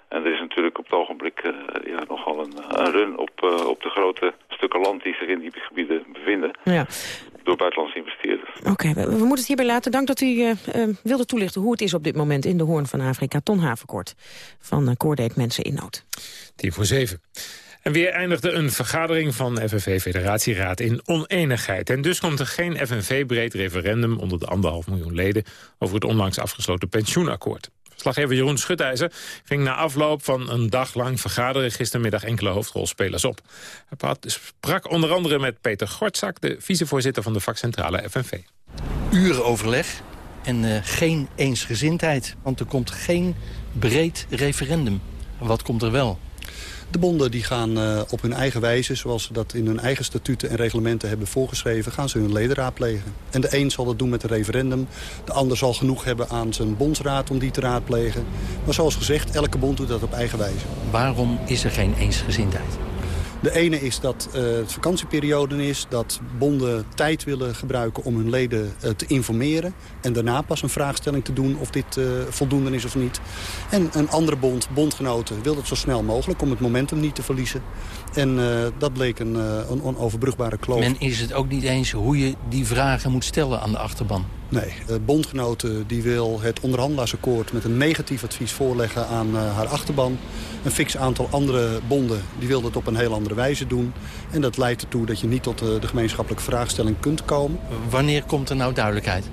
[SPEAKER 33] En er is natuurlijk op het ogenblik ja, nogal een, een run op, op de grote stukken land die zich in die gebieden bevinden.
[SPEAKER 4] Ja.
[SPEAKER 33] Door buitenlandse investeerders.
[SPEAKER 4] Oké, we, moeten het hierbij laten. Dank dat u wilde toelichten hoe het is op dit moment in de Hoorn van Afrika. Ton Havenkort van uh, Mensen in Nood.
[SPEAKER 3] Tien voor zeven. En weer eindigde een vergadering van FNV-federatieraad in oneenigheid. En dus komt er geen FNV-breed referendum onder de anderhalf miljoen leden... over het onlangs afgesloten pensioenakkoord. Verslaggever Jeroen Schutijzer ving na afloop van een dag lang vergaderen... gistermiddag enkele hoofdrolspelers op. Hij sprak onder andere met Peter Gortzak... de vicevoorzitter van de vakcentrale FNV.
[SPEAKER 34] Uren overleg en uh, geen eensgezindheid. Want er komt geen breed referendum. Wat komt er wel?
[SPEAKER 35] De bonden die gaan uh, op hun eigen wijze, zoals ze dat in hun eigen statuten en reglementen hebben voorgeschreven, gaan ze hun leden raadplegen. En de een zal dat doen met een referendum, de ander zal genoeg hebben aan zijn bondsraad om die te raadplegen. Maar zoals gezegd, elke bond doet dat op eigen wijze.
[SPEAKER 34] Waarom is er geen eensgezindheid?
[SPEAKER 35] De ene is dat uh, het vakantieperiode is, dat bonden tijd willen gebruiken om hun leden uh, te informeren. En daarna pas een vraagstelling te doen of dit uh, voldoende is of niet. En een andere bond, bondgenoten, wil dat zo snel mogelijk om het momentum niet te verliezen. En dat bleek een, een onoverbrugbare kloof.
[SPEAKER 34] Men is het ook niet eens hoe je die vragen moet stellen aan de achterban?
[SPEAKER 35] Nee, de bondgenoten die wil het onderhandelaarsakkoord met een negatief advies voorleggen aan haar achterban. Een fix aantal andere bonden die wil dat op een heel andere wijze doen. En dat leidt ertoe dat je niet tot de gemeenschappelijke vraagstelling kunt komen.
[SPEAKER 34] Wanneer komt er nou duidelijkheid?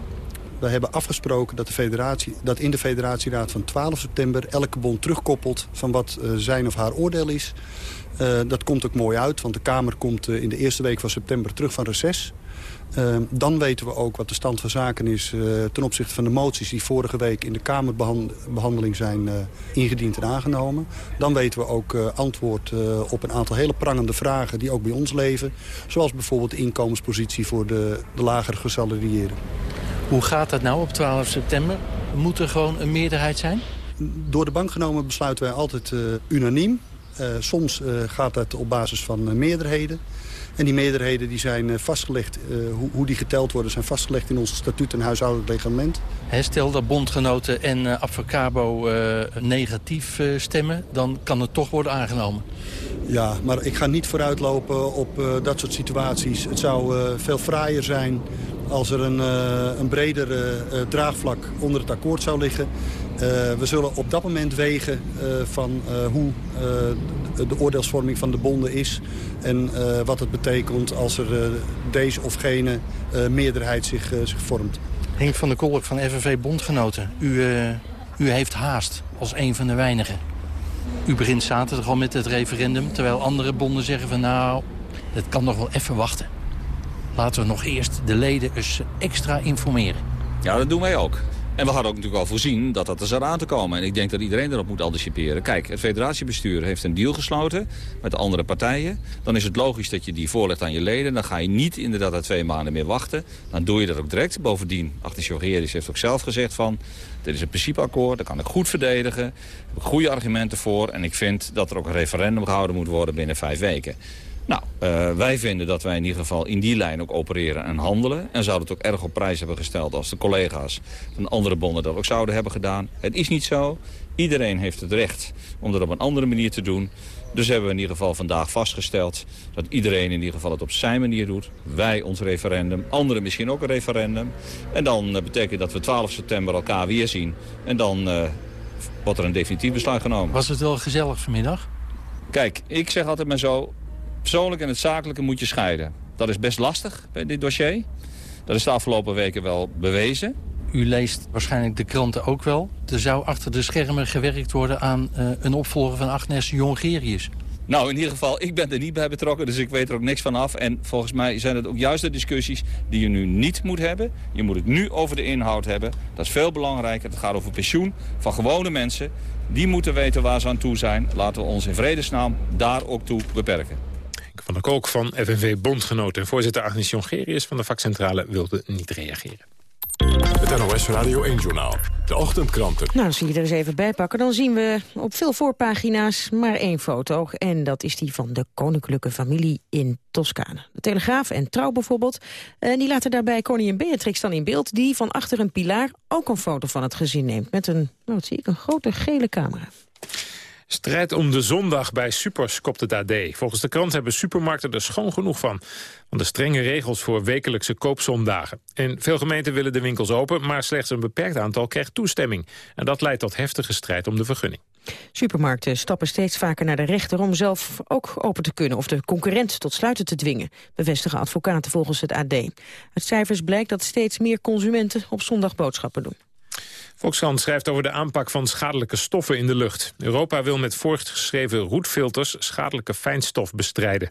[SPEAKER 35] We hebben afgesproken dat, de federatie, dat in de federatieraad van 12 september... elke bond terugkoppelt van wat uh, zijn of haar oordeel is. dat komt ook mooi uit, want de Kamer komt in de eerste week van september terug van reces... Uh, dan weten we ook wat de stand van zaken is uh, ten opzichte van de moties die vorige week in de Kamerbehandeling zijn uh, ingediend en aangenomen. Dan weten we ook antwoord op een aantal hele prangende vragen die ook bij ons leven. Zoals bijvoorbeeld de inkomenspositie voor de, de lager gesalarieerden.
[SPEAKER 34] Hoe gaat dat nou op 12 september? Moet er gewoon een meerderheid zijn?
[SPEAKER 35] Door de bank genomen besluiten wij altijd unaniem. Soms gaat dat op basis van meerderheden. En die meerderheden die zijn eh, vastgelegd, hoe, hoe, die geteld worden... zijn vastgelegd in ons statuut en huishoudelijk reglement.
[SPEAKER 34] stel dat bondgenoten en uh, negatief stemmen... dan kan het toch worden aangenomen.
[SPEAKER 35] Ja, maar ik ga niet vooruitlopen op dat soort situaties. Het zou veel fraaier zijn als er een, een breder draagvlak onder het akkoord zou liggen. we zullen op dat moment wegen van hoe de oordeelsvorming van de bonden is... en wat het betekent als er deze of gene meerderheid zich, zich vormt.
[SPEAKER 34] Henk van der Kolk van FNV Bondgenoten, u, u heeft haast als een van de weinigen. U begint zaterdag al met het referendum, terwijl andere bonden zeggen van nou, het kan nog wel even wachten. Laten we nog eerst de leden eens extra informeren.
[SPEAKER 36] Ja, dat doen wij ook. En we hadden ook natuurlijk al voorzien dat dat er zou aan te komen. En ik denk dat iedereen erop moet anticiperen. Kijk, het federatiebestuur heeft een deal gesloten met de andere partijen. Dan is het logisch dat je die voorlegt aan je leden. Dan ga je niet inderdaad er twee maanden meer wachten. Dan doe je dat ook direct. Bovendien, Achtis Jogerius heeft ook zelf gezegd van... dit is een principeakkoord, daar kan ik goed verdedigen. Daar heb ik goede argumenten voor. En ik vind dat er ook een referendum gehouden moet worden binnen vijf weken. Nou, uh, wij vinden dat wij in ieder geval in die lijn ook opereren en handelen. En zouden het ook erg op prijs hebben gesteld als de collega's van andere bonden dat ook zouden hebben gedaan. Het is niet zo. Iedereen heeft het recht om dat op een andere manier te doen. Dus hebben we in ieder geval vandaag vastgesteld dat iedereen in ieder geval het op zijn manier doet. Wij ons referendum, anderen misschien ook een referendum. En dan uh, betekent dat we 12 september elkaar weer zien. En dan uh, wordt er een definitief besluit genomen.
[SPEAKER 34] Was het wel gezellig vanmiddag?
[SPEAKER 36] Kijk, ik zeg altijd maar zo, persoonlijke en het zakelijke moet je scheiden. Dat is best lastig bij dit dossier. Dat is de afgelopen weken wel bewezen.
[SPEAKER 34] U leest waarschijnlijk de kranten ook wel. Er zou achter de schermen gewerkt worden aan uh, een opvolger van Agnes Jongerius.
[SPEAKER 36] Nou, in ieder geval, ik ben er niet bij betrokken, dus ik weet er ook niks van af. En volgens mij zijn het ook juist de discussies die je nu niet moet hebben. Je moet het nu over de inhoud hebben. Dat is veel belangrijker. Het gaat over pensioen van gewone mensen. Die moeten weten waar ze aan toe zijn. Laten we ons in vredesnaam daar ook toe beperken
[SPEAKER 3] van der Kolk van FNV Bondgenoten. En voorzitter Agnes Jongerius van de vakcentrale wilde niet reageren.
[SPEAKER 2] Het NOS Radio 1-journaal. De ochtendkranten.
[SPEAKER 4] Nou, als we er eens even bij pakken, dan zien we op veel voorpagina's maar één foto. En dat is die van de koninklijke familie in Toscane. De Telegraaf en Trouw bijvoorbeeld. En die laten daarbij koningin Beatrix dan in beeld... die van achter een pilaar ook een foto van het gezin neemt. Met een, nou, wat zie ik, een grote gele camera.
[SPEAKER 3] Strijd om de zondag bij Supers kopt het AD. Volgens de krant hebben supermarkten er schoon genoeg van. Van de strenge regels voor wekelijkse koopzondagen. In veel gemeenten willen de winkels open, maar slechts een beperkt aantal krijgt toestemming. En dat leidt tot heftige strijd om de vergunning.
[SPEAKER 4] Supermarkten stappen steeds vaker naar de rechter om zelf ook open te kunnen of de concurrent tot sluiten te dwingen, bevestigen advocaten volgens het AD. Uit cijfers blijkt dat steeds meer consumenten op zondag boodschappen doen.
[SPEAKER 3] Volkskrant schrijft over de aanpak van schadelijke stoffen in de lucht. Europa wil met voorgeschreven roetfilters schadelijke fijnstof bestrijden.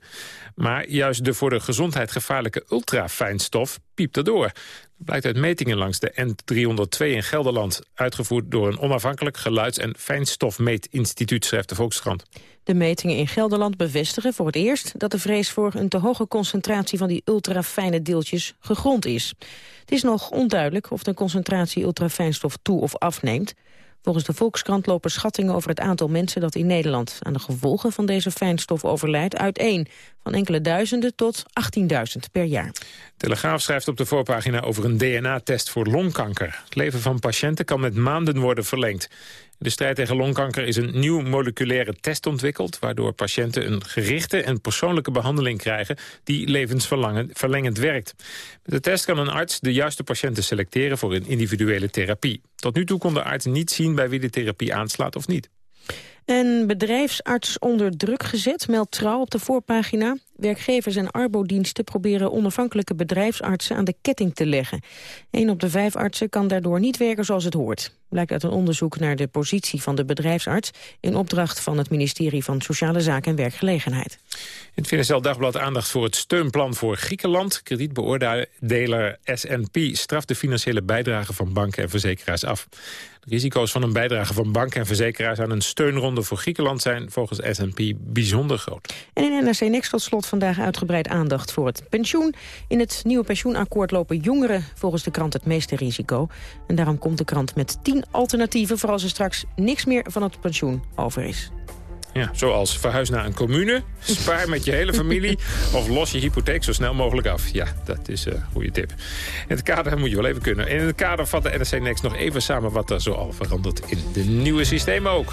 [SPEAKER 3] Maar juist de voor de gezondheid gevaarlijke ultrafijnstof piept erdoor. Dat blijkt uit metingen langs de N302 in Gelderland... uitgevoerd door een onafhankelijk geluids- en fijnstofmeetinstituut, schrijft de Volkskrant.
[SPEAKER 4] De metingen in Gelderland bevestigen voor het eerst dat de vrees voor een te hoge concentratie van die ultrafijne deeltjes gegrond is. Het is nog onduidelijk of de concentratie ultrafijnstof toe of afneemt. Volgens de Volkskrant lopen schattingen over het aantal mensen dat in Nederland aan de gevolgen van deze fijnstof overlijdt uiteen. Van enkele duizenden tot 18.000 per jaar.
[SPEAKER 3] Telegraaf schrijft op de voorpagina over een DNA-test voor longkanker. Het leven van patiënten kan met maanden worden verlengd. De strijd tegen longkanker is een nieuw moleculaire test ontwikkeld... waardoor patiënten een gerichte en persoonlijke behandeling krijgen... die levensverlengend werkt. Met de test kan een arts de juiste patiënten selecteren voor een individuele therapie. Tot nu toe kon de arts niet zien bij wie de therapie aanslaat of niet.
[SPEAKER 4] Een bedrijfsarts onder druk gezet, meldt trouw op de voorpagina. Werkgevers en arbodiensten proberen onafhankelijke bedrijfsartsen aan de ketting te leggen. Een op de vijf artsen kan daardoor niet werken zoals het hoort. Blijkt uit een onderzoek naar de positie van de bedrijfsarts... in opdracht van het ministerie van Sociale Zaken en Werkgelegenheid.
[SPEAKER 3] In het Financieel Dagblad aandacht voor het steunplan voor Griekenland. Kredietbeoordeler SNP straft de financiële bijdrage van banken en verzekeraars af. De risico's van een bijdrage van banken en verzekeraars aan een steunronde voor Griekenland zijn volgens S&P bijzonder groot.
[SPEAKER 4] En in NRC Next tot slot vandaag uitgebreid aandacht voor het pensioen. In het nieuwe pensioenakkoord lopen jongeren volgens de krant het meeste risico. En daarom komt de krant met tien alternatieven voor als er straks niks meer van het pensioen over is.
[SPEAKER 3] Ja, zoals verhuis naar een commune, spaar met je hele familie... of los je hypotheek zo snel mogelijk af. Ja, dat is een goede tip. In het kader moet je wel even kunnen. in het kader vat de NRC Next nog even samen... wat er zoal verandert in de nieuwe systemen ook.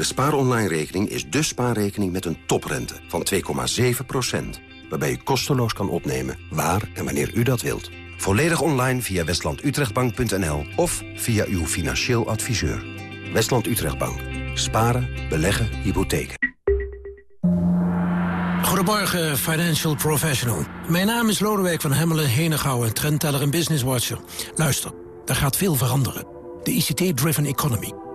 [SPEAKER 37] De spaaronline-rekening is de spaarrekening met een toprente van 2,7% waarbij u kosteloos kan opnemen waar en wanneer u dat wilt. Volledig online via westlandutrechtbank.nl of via uw financieel adviseur. Westland Utrechtbank. Sparen, beleggen, hypotheken.
[SPEAKER 38] Goedemorgen, financial professional. Mijn naam is Lodewijk van Hemmelen, Henegouwen, trendteller en business watcher. Luister, er gaat veel veranderen. De ICT-driven economy.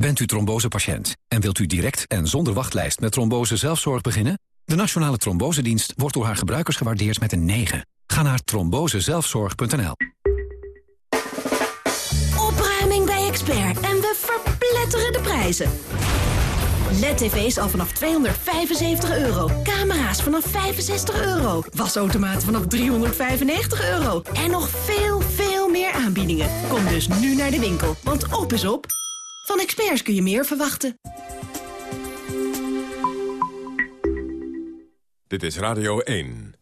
[SPEAKER 39] Bent u trombosepatiënt en wilt u direct en zonder wachtlijst met trombose zelfzorg beginnen? De Nationale Trombosedienst wordt door haar gebruikers gewaardeerd met een 9. Ga naar trombosezelfzorg.nl.
[SPEAKER 40] Opruiming bij Expert en we verpletteren de prijzen. LED-tv's al vanaf 275 euro. Camera's vanaf 65 euro. Wasautomaten vanaf 395 euro. En nog veel, veel meer aanbiedingen. Kom dus nu naar de winkel, want op is op. Van experts kun je meer verwachten.
[SPEAKER 2] Dit is Radio 1.